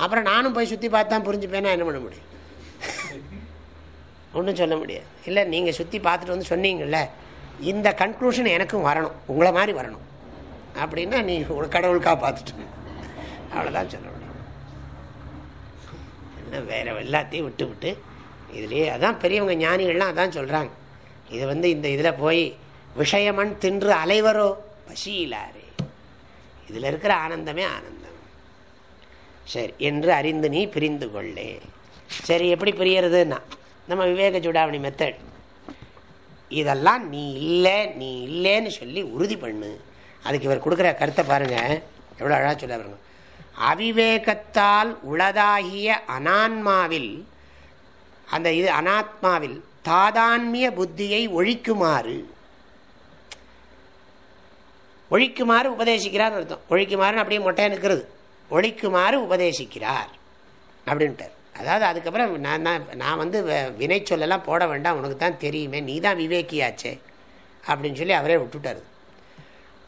அப்புறம் நானும் போய் சுற்றி பார்த்தா புரிஞ்சுப்பேன்னா என்ன பண்ண முடியும்? ஒன்றும் சொல்ல முடியாது. இல்லை நீங்கள் சுற்றி பார்த்துட்டு வந்து சொன்னீங்கல்ல இந்த கன்க்ளூஷன் எனக்கும் வரணும். உங்களை மாதிரி வரணும். அப்படின்னா நீ கடவுளுக்காக பார்த்துட்டு அவ்வளோதான் சொல்ல முடியும். என்ன வேறு எல்லாத்தையும் விட்டு விட்டு இதுலேயே அதான் பெரியவங்க ஞானிகள்லாம் அதான் சொல்கிறாங்க இது வந்து இந்த இதில் போய் விஷயமன் தின்று அலைவரோ? பசியிலாரே. இதில் இருக்கிற ஆனந்தமே ஆனந்தம். சரி என்று அறிந்து நீ பிரிந்து கொள்ளே. சரி எப்படி பிரியறதுன்னா நம்ம விவேக சூடாவணி மெத்தட் இதெல்லாம் நீ இல்லை நீ இல்லைன்னு சொல்லி உறுதி பண்ணு. அதுக்கு இவர் கொடுக்குற கருத்தை பாருங்கள் எவ்வளோ அழகாக சொல்ல பாருங்க. அவிவேகத்தால் உளதாகிய அனான்மாவில் அந்த இது அனாத்மாவில் தாதான்மிய புத்தியை ஒழிக்குமாறு. ஒழிக்குமாறு உபதேசிக்கிறார்னு அர்த்தம். ஒழிக்குமாறுன்னு அப்படியே மொட்டையாக நிற்கிறது ஒழிக்குமாறு உபதேசிக்கிறார். அப்படின்ட்டார் அதாவது அதுக்கப்புறம் நான் தான் நான் வந்து வினை சொல்லலாம் போட வேண்டாம் உனக்கு தான் தெரியுமே நீ தான் விவேக்கியாச்சே அப்படின்னு சொல்லி அவரே விட்டுட்டார்.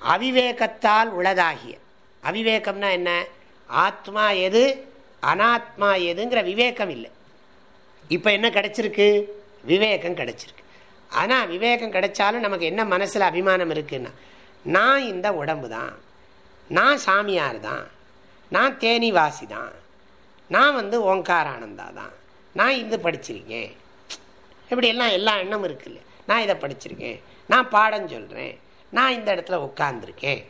அவிவேகத்தால் உளதாகிய அவிவேகம்னா என்ன? ஆத்மா எது? அனாத்மா எதுங்கிற விவேகம் இல்லை. இப்போ என்ன கிடைச்சிருக்கு? விவேகம் கிடைச்சிருக்கு. ஆனால் விவேகம் கிடைச்சாலும் நமக்கு என்ன மனசில் அபிமானம் இருக்குன்னா நான் இந்த உடம்பு தான் நான் சாமியார் தான் நான் தேனிவாசி தான் நான் வந்து ஓங்காரானந்தா தான் நான் இது படிச்சிருக்கேன். இப்படி எல்லாம் எல்லா எண்ணமும் இருக்குல்ல. நான் இதை படிச்சிருக்கேன். நான் பாடம் சொல்கிறேன் நான் இந்த இடத்துல உட்காந்துருக்கேன்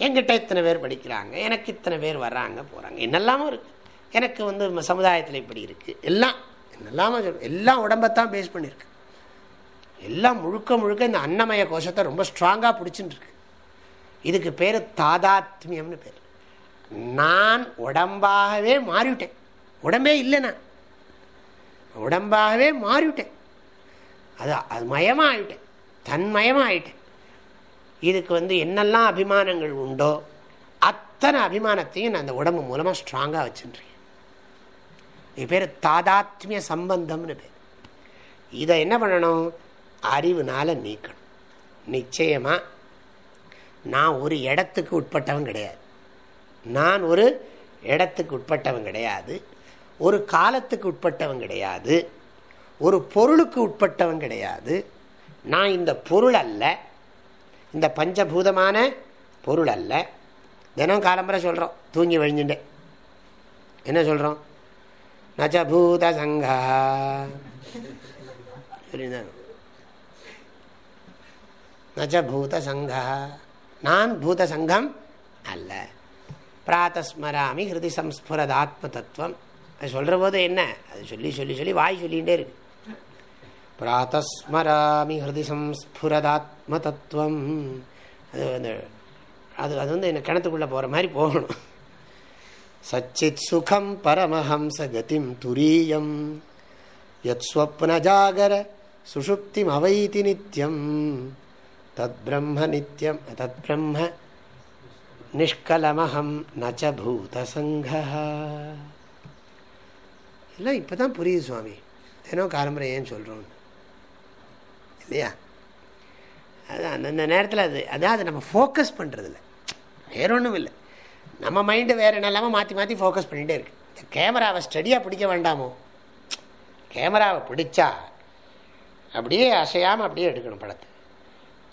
எங்கிட்ட இத்தனை பேர் படிக்கிறாங்க. எனக்கு இத்தனை பேர் வர்றாங்க போகிறாங்க என்னெல்லாமும் இருக்குது எனக்கு வந்து சமுதாயத்தில் இப்படி இருக்குது எல்லாம் என்னெல்லாமோ சொல் எல்லாம் உடம்பத்தான் பேஸ் பண்ணியிருக்கு எல்லாம் முழுக்க முழுக்க இந்த அன்னமய கோஷத்தை ரொம்ப ஸ்ட்ராங்காக பிடிச்சின்னு இருக்கு. இதுக்கு பேர் தாதாத்மியம்னு பேர். நான் உடம்பாகவே மாறிவிட்டேன். உடம்பே இல்லை நான். உடம்பாகவே மாறிவிட்டேன். அது அது மயமாக ஆகிட்டேன் தன்மயமாக ஆகிட்டேன் இதுக்கு வந்து என்னெல்லாம் அபிமானங்கள் உண்டோ அத்தனை அபிமானத்தையும் நான் அந்த உடம்பு மூலமாக ஸ்ட்ராங்காக வச்சுருக்கேன். இது பேர் தாதாத்மிய சம்பந்தம்னு பேர். இதை என்ன பண்ணணும்? அறிவுனால நீக்கணும். நிச்சயமாக நான் ஒரு இடத்துக்கு உட்பட்டவன் கிடையாது. நான் ஒரு இடத்துக்கு உட்பட்டவன் கிடையாது ஒரு காலத்துக்கு உட்பட்டவன் கிடையாது ஒரு பொருளுக்கு உட்பட்டவன் கிடையாது. நான் இந்த பொருள் அல்ல இந்த பஞ்சபூதமான பொருள் அல்ல. தினம் காலம்பரை சொல்கிறோம் தூங்கி வழிஞ்சுட்டேன். என்ன சொல்கிறோம் நச்சபூத சங்கா நச்சபூத சங்கா நான் பூத சங்கம் அல்ல. பிராத்தஸ்மராமி ஹிருதி சம்ஸ்புரத் ஆத்ம தத்துவம் அது சொல்கிற போது என்ன? அது சொல்லி சொல்லி சொல்லி வாய் சொல்லிகிட்டே இருக்கு. பிராத்தஸ்மராமி ஹிருதி சம்ஸ்புரதாத்ம தத்துவம் அது வந்து அது அது வந்து என்ன கிணத்துக்குள்ளே போகிற மாதிரி போகணும். சச்சித் சுகம் பரமஹம்ச கதிம் துரியம். யத் ஸ்வப்னஜாகர சுஷுப்திம் அவைதி நித்யம். தத் பிரம்ம நித்யம் தத் பிரம்ம நிஷ்கலமஹம் நச்ச பூதசங்கா இல்லை இப்போ தான் புரியுது சுவாமி. ஏன்னோ காலம்பரை ஏன் சொல்கிறோம் இல்லையா? அது அந்தந்த நேரத்தில் அது அதான் அது நம்ம ஃபோக்கஸ் பண்ணுறதில்ல வேற ஒன்றும் இல்லை. நம்ம மைண்டு வேறு என்ன இல்லாமல் மாற்றி மாற்றி ஃபோக்கஸ் பண்ணிகிட்டே இருக்கு. இந்த கேமராவை ஸ்டடியாக பிடிக்க வேண்டாமோ? கேமராவை பிடிச்சா அப்படியே அசையாமல் அப்படியே எடுக்கணும் படத்தை.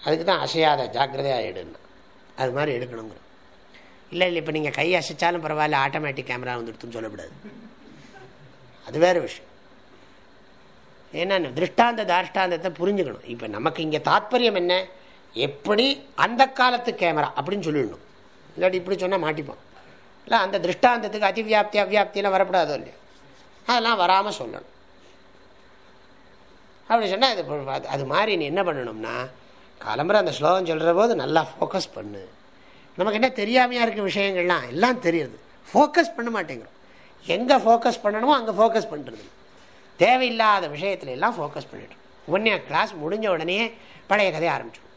அதுக்கு தான் அசையாத ஜாக்கிரதையாக எடுன்னு அது மாதிரி எடுக்கணுங்கிற. இல்லை இல்லை இப்போ நீங்கள் கை அசைச்சாலும் பரவாயில்ல ஆட்டோமேட்டிக் கேமரா வந்துடுத்துன்னு சொல்லக்கூடாது. அது வேறு விஷயம். ஏன்னா திருஷ்டாந்த தாஷ்டாந்தத்தை புரிஞ்சுக்கணும். இப்போ நமக்கு இங்கே தாத்பரியம் என்ன? எப்படி அந்த காலத்து கேமரா அப்படின்னு சொல்லிடணும். இல்லாட்டி இப்படி சொன்னால் மாட்டிப்போம். இல்லை அந்த திருஷ்டாந்தத்துக்கு அதிவியாப்தி அவ்வியாப்தியெல்லாம் வரப்படாதோ இல்லையா? அதெல்லாம் வராமல் சொல்லணும். அப்படி சொன்னால் அது அது மாதிரி நீ என்ன பண்ணணும்னா காலம்புற அந்த ஸ்லோகம் சொல்கிற போது நல்லா ஃபோக்கஸ் பண்ணு. நமக்கு என்ன தெரியாமையாக இருக்க விஷயங்கள்லாம் எல்லாம் தெரியுது. ஃபோக்கஸ் பண்ண மாட்டேங்கிறோம். எங்கே ஃபோக்கஸ் பண்ணணுமோ அங்கே ஃபோக்கஸ் பண்ணுறது தேவையில்லாத விஷயத்துல எல்லாம் ஃபோக்கஸ் பண்ணிட்டோம். உடனே கிளாஸ் முடிஞ்ச உடனே பழைய கதையை ஆரம்பிச்சிடும்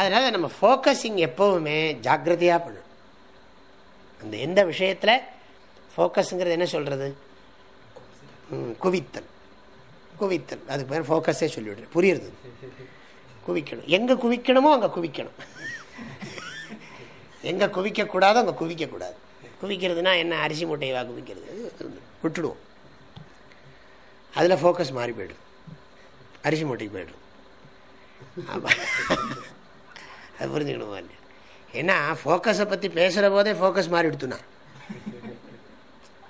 அதனால் நம்ம ஃபோக்கஸிங் எப்போவுமே ஜாக்கிரதையாக பண்ணணும். அந்த எந்த விஷயத்தில் ஃபோக்கஸுங்கிறது என்ன சொல்கிறது குவித்தல். குவித்தல். அதுக்கு பேர் ஃபோக்கஸே சொல்லிவிடுறேன். புரியுறது குவிக்கணும். எங்கே குவிக்கணுமோ அங்கே குவிக்கணும். எங்கே குவிக்கக்கூடாதோ அங்கே குவிக்கக்கூடாது. குவிக்கிறதுனா என்ன? அரிசி மூட்டையவா குவிக்கிறது? விட்டுடுவோம். அதில் ஃபோக்கஸ் மாறி போய்டும். அரிசி மூட்டைக்கு போய்டும். அது புரிஞ்சுக்கணுமா இல்லையா? ஏன்னா ஃபோக்கஸை பற்றி பேசுகிற போதே ஃபோக்கஸ் மாறி எடுத்துனா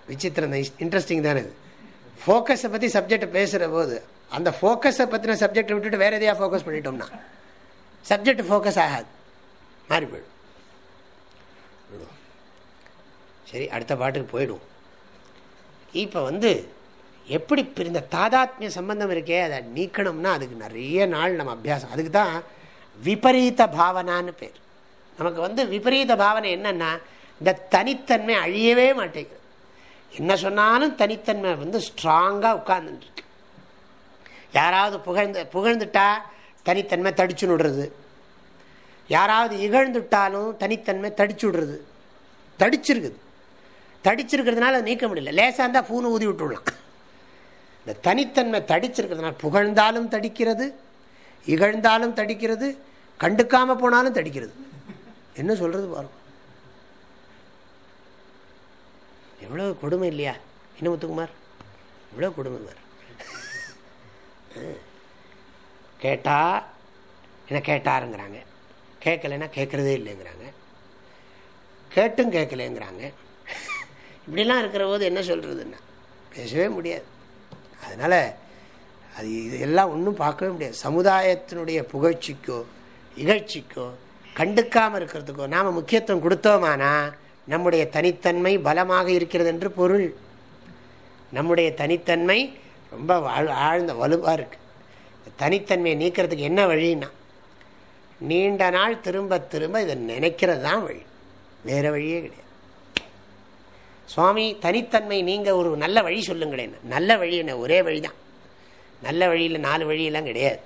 விசித்திரம் இன்ட்ரெஸ்டிங் தானே இது. ஃபோக்கஸை பற்றி சப்ஜெக்டை பேசுகிற போது அந்த ஃபோக்கஸை பற்றின சப்ஜெக்டை விட்டுட்டு வேறு எதையாக ஃபோக்கஸ் பண்ணிட்டோம்னா சப்ஜெக்ட் ஃபோக்கஸ் ஆகாது. மாறி போயிடும். சரி அடுத்த பாட்டுக்கு போயிடும் இப்போ வந்து எப்படி இந்த தாதாத்மிய சம்பந்தம் இருக்கே அதை நீக்கணும்னா அதுக்கு நிறைய நாள் நம்ம அபியாசம். அதுக்கு தான் விபரீத பாவனான்னு பேர். நமக்கு வந்து விபரீத பாவனை என்னென்னா இந்த தனித்தன்மை அழியவே மாட்டேங்குது. என்ன சொன்னாலும் தனித்தன்மை வந்து ஸ்ட்ராங்காக உட்கார்ந்துருக்கு யாராவது புகழ்ந்து புகழ்ந்துட்டா தனித்தன்மை தடிச்சு விடுறது. யாராவது இகழ்ந்துட்டாலும் தனித்தன்மை தடிச்சு விடுறது. தடிச்சிருக்குது. தடிச்சிருக்கிறதுனால அதை நீக்க முடியல. லேசாக இருந்தால் பூனை ஊதி விட்டுடலாம். இந்த தனித்தன்மை தடிச்சிருக்கிறதுனால புகழ்ந்தாலும் தடிக்கிறது இகழ்ந்தாலும் தடிக்கிறது கண்டுக்காமல் போனாலும் தடிக்கிறது. என்ன சொல்கிறது பாருங்க. எவ்வளோ கொடுமை இல்லையா என்ன முத்துக்குமார் எவ்வளோ கொடுமை பாரு கேட்டா என்ன கேட்டாருங்கிறாங்க. கேட்கலைன்னா கேட்குறதே இல்லைங்கிறாங்க. கேட்டும் கேட்கலைங்கிறாங்க. இப்படிலாம் இருக்கிற போது என்ன சொல்கிறதுன்னா பேசவே முடியாது. அதனால் அது இது எல்லாம் ஒன்றும் பார்க்கவே முடியாது. சமுதாயத்தினுடைய புகழ்ச்சிக்கோ இகழ்ச்சிக்கோ கண்டுக்காமல் இருக்கிறதுக்கோ நாம் முக்கியத்துவம் கொடுத்தோமானா நம்முடைய தனித்தன்மை பலமாக இருக்கிறது என்று பொருள். நம்முடைய தனித்தன்மை ரொம்ப ஆழ்ந்த வலுவாக இருக்குது தனித்தன்மையை நீக்கிறதுக்கு என்ன வழின்னா நீண்ட நாள் திரும்ப திரும்ப இதை நினைக்கிறது தான் வழி. வேறு வழியே கிடையாது. சுவாமி தனித்தன்மை நீங்கள் ஒரு நல்ல வழி சொல்லுங்களேன். நல்ல வழி என்ன? ஒரே வழி தான் நல்ல வழியில் நாலு வழியெல்லாம் கிடையாது.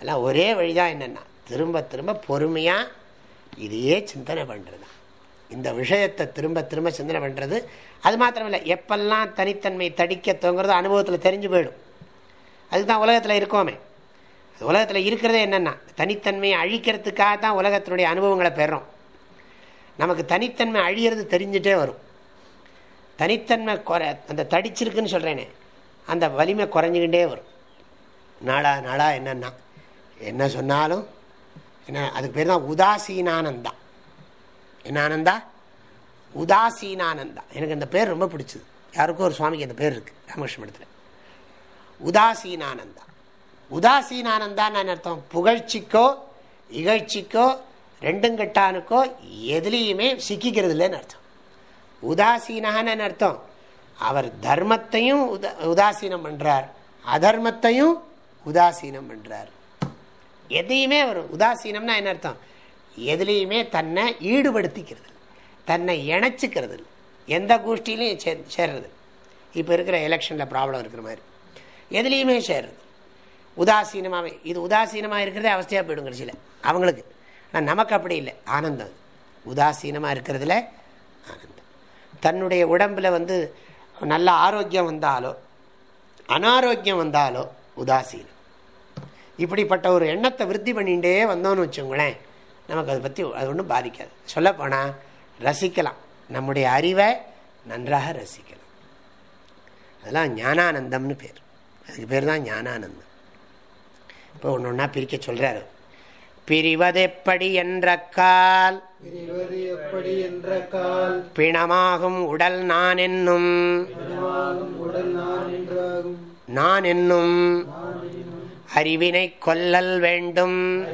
எல்லாம் ஒரே வழி தான் என்னென்னா திரும்ப திரும்ப பொறுமையாக இதையே சிந்தனை பண்ணுறது இந்த விஷயத்தை திரும்ப திரும்ப சிந்தனை பண்ணுறது அது மாத்திரமில்லை எப்பெல்லாம் தனித்தன்மை தடிக்க தோங்கிறது அனுபவத்தில் தெரிஞ்சு போயிடும். அதுதான் உலகத்தில் இருக்கோமே. உலகத்தில் இருக்கிறதே என்னென்னா தனித்தன்மையை அழிக்கிறதுக்காக தான் உலகத்தினுடைய அனுபவங்களை பெறோம். நமக்கு தனித்தன்மை அழியிறது தெரிஞ்சுட்டே வரும். தனித்தன்மை குறை அந்த தடிச்சிருக்குன்னு சொல்கிறேனே அந்த வலிமை குறைஞ்சிக்கிட்டே வரும். நாளா நாளா என்னென்னா என்ன சொன்னாலும் என்ன அதுக்கு பேர் தான் உதாசீனானந்தான் என்ன ஆனந்தா உதாசீனானந்தா. எனக்கு அந்த பேர் ரொம்ப பிடிச்சது. யாருக்கும் ஒரு சுவாமிக்கு அந்த பேர் இருக்குது ராமகிருஷ்ண மடத்தில். உதாசீனானந்தா. உதாசீனானந்தான்னு அர்த்தம். புகழ்ச்சிக்கோ இகழ்ச்சிக்கோ ரெண்டும் கட்டானுக்கோ எதுலேயுமே சிக்கிக்கிறது இல்லைன்னு அர்த்தம். உதாசீனான்னு அர்த்தம்? அவர் தர்மத்தையும் உதா உதாசீனம் பண்ணுறார் அதர்மத்தையும் உதாசீனம் பண்ணுறார் எதையுமே அவர் உதாசீனம்னா என்ன அர்த்தம்? எதுலேயுமே தன்னை ஈடுபடுத்திக்கிறது தன்னை இணைச்சிக்கிறது எந்த கோஷ்டிலையும் சே சேர்றது இப்போ இருக்கிற எலெக்ஷனில் ப்ராப்ளம் இருக்கிற மாதிரி. எதுலேயுமே சேர்றது உதாசீனமாகவே இது உதாசீனமாக இருக்கிறதே அவஸ்தையாக போயிடும் கடைசியில் அவங்களுக்கு. ஆனால் நமக்கு அப்படி இல்லை. ஆனந்தம் உதாசீனமாக இருக்கிறதுல ஆனந்தம். தன்னுடைய உடம்பில் வந்து நல்ல ஆரோக்கியம் வந்தாலோ அனாரோக்கியம் வந்தாலோ உதாசீனம். இப்படிப்பட்ட ஒரு எண்ணத்தை விருத்தி பண்ணிகிட்டே வந்தோன்னு வச்சுங்களேன் நமக்கு அதை பற்றி அது ஒன்றும் பாதிக்காது. சொல்லப்போனால் ரசிக்கலாம். நம்முடைய அறிவை நன்றாக ரசிக்கலாம். அதெல்லாம் ஞானானந்தம்னு பேர். அதுக்கு பேர் தான் ஞானானந்தம். இப்போ ஒன்று ஒன்றா பிரிக்க சொல்கிறாரு பிரிவதெப்படி என்ற கால் எப்படி என்ற கால் பிணமாகும் உடல் நான் என்னும். உடல் நான் என்றாகும் நான் என்னும். அறிவினை கொல்லல் வேண்டும்.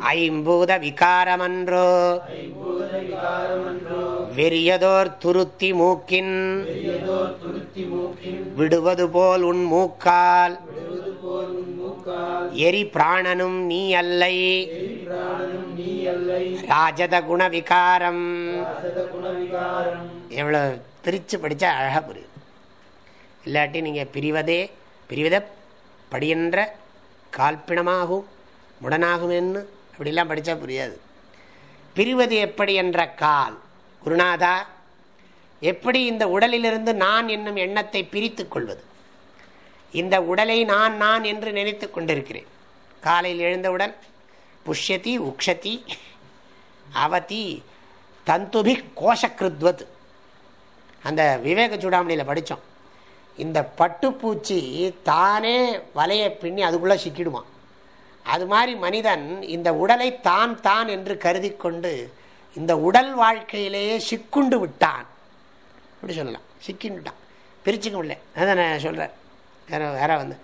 ஐம்பூத விகாரமன்றோ. வெறியதோர் துருத்தி மூக்கின். விடுவது போல் உன் மூக்கால். எரி பிராணனும் நீ அல்லை. ராஜத குண விகாரம். குணவிகாரம் எவ்வளோ பிரித்து படித்தா அழகாக புரியுது இல்லாட்டி நீங்கள் பிரிவதே பிரிவதை படியென்ற கால்பிணமாகும் முடனாகுமென்னு என்று அப்படிலாம் படித்தா புரியாது. பிரிவது எப்படி என்ற கால். குருநாதா எப்படி இந்த உடலிலிருந்து நான் என்னும் எண்ணத்தை பிரித்து கொள்வது? இந்த உடலை நான் நான் என்று நினைத்து கொண்டிருக்கிறேன். காலையில் எழுந்தவுடன் புஷ்யதி உக்ஷதி அவதி தந்துபி கோஷக்கிருத்வத் அந்த விவேக சூடாமணியில் படித்தோம் இந்த பட்டுப்பூச்சி தானே வலையை பின்னி அதுக்குள்ளே சிக்கிடுவான் அது மாதிரி மனிதன் இந்த உடலை தான் தான் என்று கருதி கொண்டு இந்த உடல் வாழ்க்கையிலேயே சிக்குண்டு விட்டான். அப்படி சொல்லலாம். சிக்கிண்டுட்டான் பிரிச்சுக்க முடியல. அதான் நான் சொல்கிறேன் வேற வேற வந்து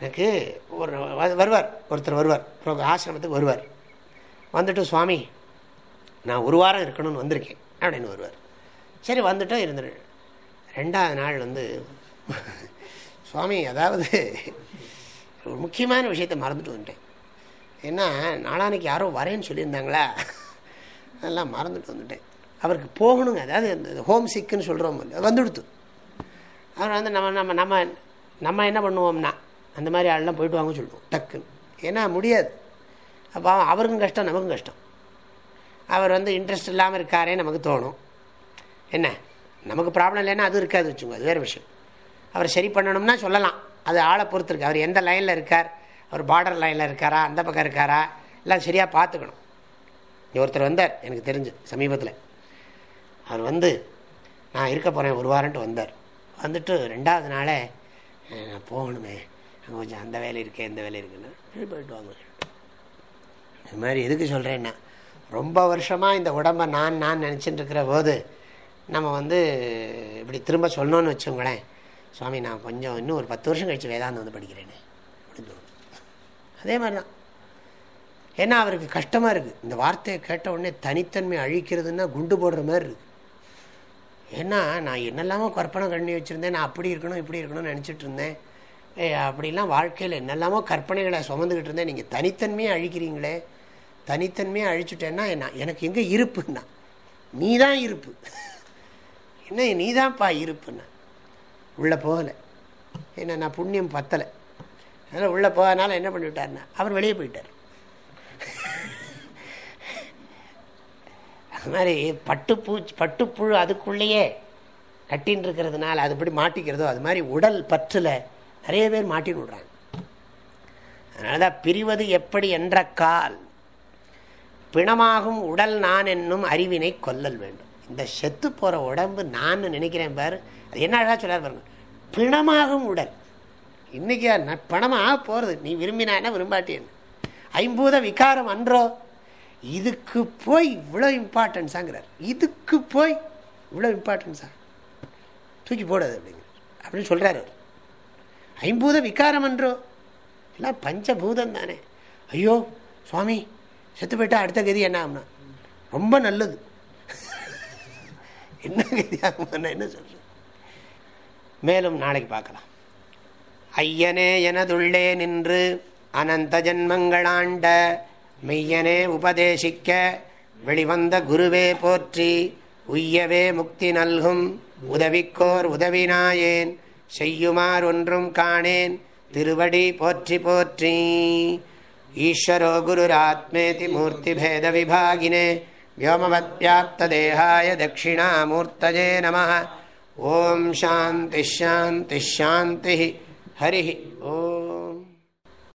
எனக்கு ஒரு வருவார். ஒருத்தர் வருவார். ஆசிரமத்துக்கு வருவார். வந்துட்டு சுவாமி நான் ஒரு வாரம் இருக்கணும்னு வந்திருக்கேன். அப்படின்னு வருவார். சரி வந்துட்டோம் இருந்துரு. ரெண்டாவது நாள் வந்து சுவாமி அதாவது ஒரு முக்கியமான விஷயத்தை மறந்துட்டு வந்துட்டேன். ஏன்னா நாளானைக்கு யாரோ வரேன்னு சொல்லியிருந்தாங்களா? அதெல்லாம் மறந்துட்டு வந்துட்டேன். அவருக்கு போகணுங்க. அதாவது இந்த ஹோம் சிக்குன்னு சொல்கிறோம் வந்துடுத்து. அவர் வந்து நம்ம நம்ம நம்ம நம்ம என்ன பண்ணுவோம்னா அந்த மாதிரி ஆள்லாம் போயிட்டு வாங்க சொல்லுவோம் டக்குன்னு. ஏன்னா முடியாது. அப்போ அவருக்கும் கஷ்டம் நமக்கும் கஷ்டம். அவர் வந்து இன்ட்ரெஸ்ட் இல்லாமல் இருக்காரே நமக்கு தோணும். என்ன? நமக்கு ப்ராப்ளம் இல்லைன்னா அது இருக்காது வச்சுங்க அது வேறு விஷயம். அவர் சரி பண்ணணும்னா சொல்லலாம். அது ஆளை பொறுத்துருக்கு. அவர் எந்த லைனில் இருக்கார்? அவர் பார்டர் லைனில் இருக்காரா? அந்த பக்கம் இருக்காரா? எல்லாம் சரியாக பார்த்துக்கணும். ஒருத்தர் வந்தார். எனக்கு தெரிஞ்சு சமீபத்தில். அவர் வந்து நான் இருக்க போகிறேன் ஒரு வாரன்ட்டு வந்தார். வந்துட்டு ரெண்டாவது நாளே நான் போகணுமே. அங்கே கொஞ்சம் அந்த வேலை இருக்கேன் இந்த வேலை இருக்குன்னு. போயிட்டு வாங்க. இது மாதிரி எதுக்கு சொல்கிறேன்னா ரொம்ப வருஷமாக இந்த உடம்பை நான் நான் நினச்சிட்டு இருக்கிற போது நம்ம வந்து இப்படி திரும்ப சொல்லணும்னு வச்சுங்களேன் சுவாமி நான் கொஞ்சம் இன்னும் ஒரு பத்து வருஷம் கழித்து வேதாந்தம் வந்து படிக்கிறேன்னு அப்படின்னு அதே மாதிரி தான் ஏன்னா அவருக்கு கஷ்டமாக இருக்குது இந்த வார்த்தையை கேட்ட உடனே தனித்தன்மை அழிக்கிறதுன்னா குண்டு போடுற மாதிரி இருக்குது ஏன்னா நான் என்னெல்லாமோ கற்பனை கண்ணி வச்சுருந்தேன். நான் அப்படி இருக்கணும் இப்படி இருக்கணும்னு நினச்சிட்டு இருந்தேன். அப்படிலாம் வாழ்க்கையில் என்னெல்லாமோ கற்பனைகளை சுமந்துக்கிட்டு இருந்தேன். நீங்கள் தனித்தன்மையை அழிக்கிறீங்களே. தனித்தன்மையை அழிச்சுட்டேன்னா என்ன எனக்கு எங்கே இருப்புன்னா? நீ தான் இருப்பு. என்ன நீ தான்ப்பா இருப்புன்னா? உள்ளே போகலை. ஏன்னா நான் புண்ணியம் பத்தலை. அதனால் உள்ளே போகாதனால என்ன பண்ணிவிட்டார்னா அவர் வெளியே போயிட்டார். அது மாதிரி பட்டுப்பூ பட்டுப்புழு அதுக்குள்ளேயே கட்டின்னு இருக்கிறதுனால அதுபடி மாட்டிக்கிறதோ அது மாதிரி உடல் பற்றில் நிறைய பேர் மாட்டின்னு விடுறாங்க. அதனால தான் பிரிவது எப்படி என்ற கால் பிணமாகும் உடல் நான் என்னும் அறிவினை கொல்லல் வேண்டும். இந்த செத்து போகிற உடம்பு நான் நினைக்கிறேன் பாரு. அது என்ன அழகாக சொல்லார் பாருங்க. பிணமாகும் உடல். இன்னைக்கு பணமாக போகிறது நீ விரும்பினா என்ன விரும்பாட்டியன்னு ஐம்பூத விகாரம் அன்றோ? இதுக்கு போய் இவ்வளோ இம்பார்ட்டன்ஸாங்கிறார் இதுக்கு போய் இவ்வளோ இம்பார்ட்டன்ஸா தூக்கி போடாது அப்படிங்கிற அப்படின்னு சொல்கிறார் அவர். ஐம்பூத விகாரம் அன்றோ? எல்லாம் பஞ்சபூதம் தானே. ஐயோ சுவாமி செத்து போயிட்டா அடுத்த கதி என்ன ஆகும்னா? ரொம்ப நல்லது. என்ன கதி ஆகும்னா என்ன சொல்கிறேன் மேலும் நாளைக்கு பார்க்கலாம் ஐயனே எனதுள்ளே நின்று அனந்த ஜன்மங்களாண்ட மெய்யனே உபதேசிக்க வெளிவந்த குருவே போற்றி உய்யவே முக்தி நல்கும் உதவிக்கோர் உதவினாயேன் செய்யுமார் ஒன்றும் காணேன் திருவடி போற்றி போற்றி ஈஸ்வரோ குருராத்மேதி மூர்த்திபேத விபாகினே व्योमवद्व्याप्तदेहाय दक्षिणामूर्तये नमः ஓம் சாந்தி ஷாந்தி ஷாந்தி ஹரி ஓம்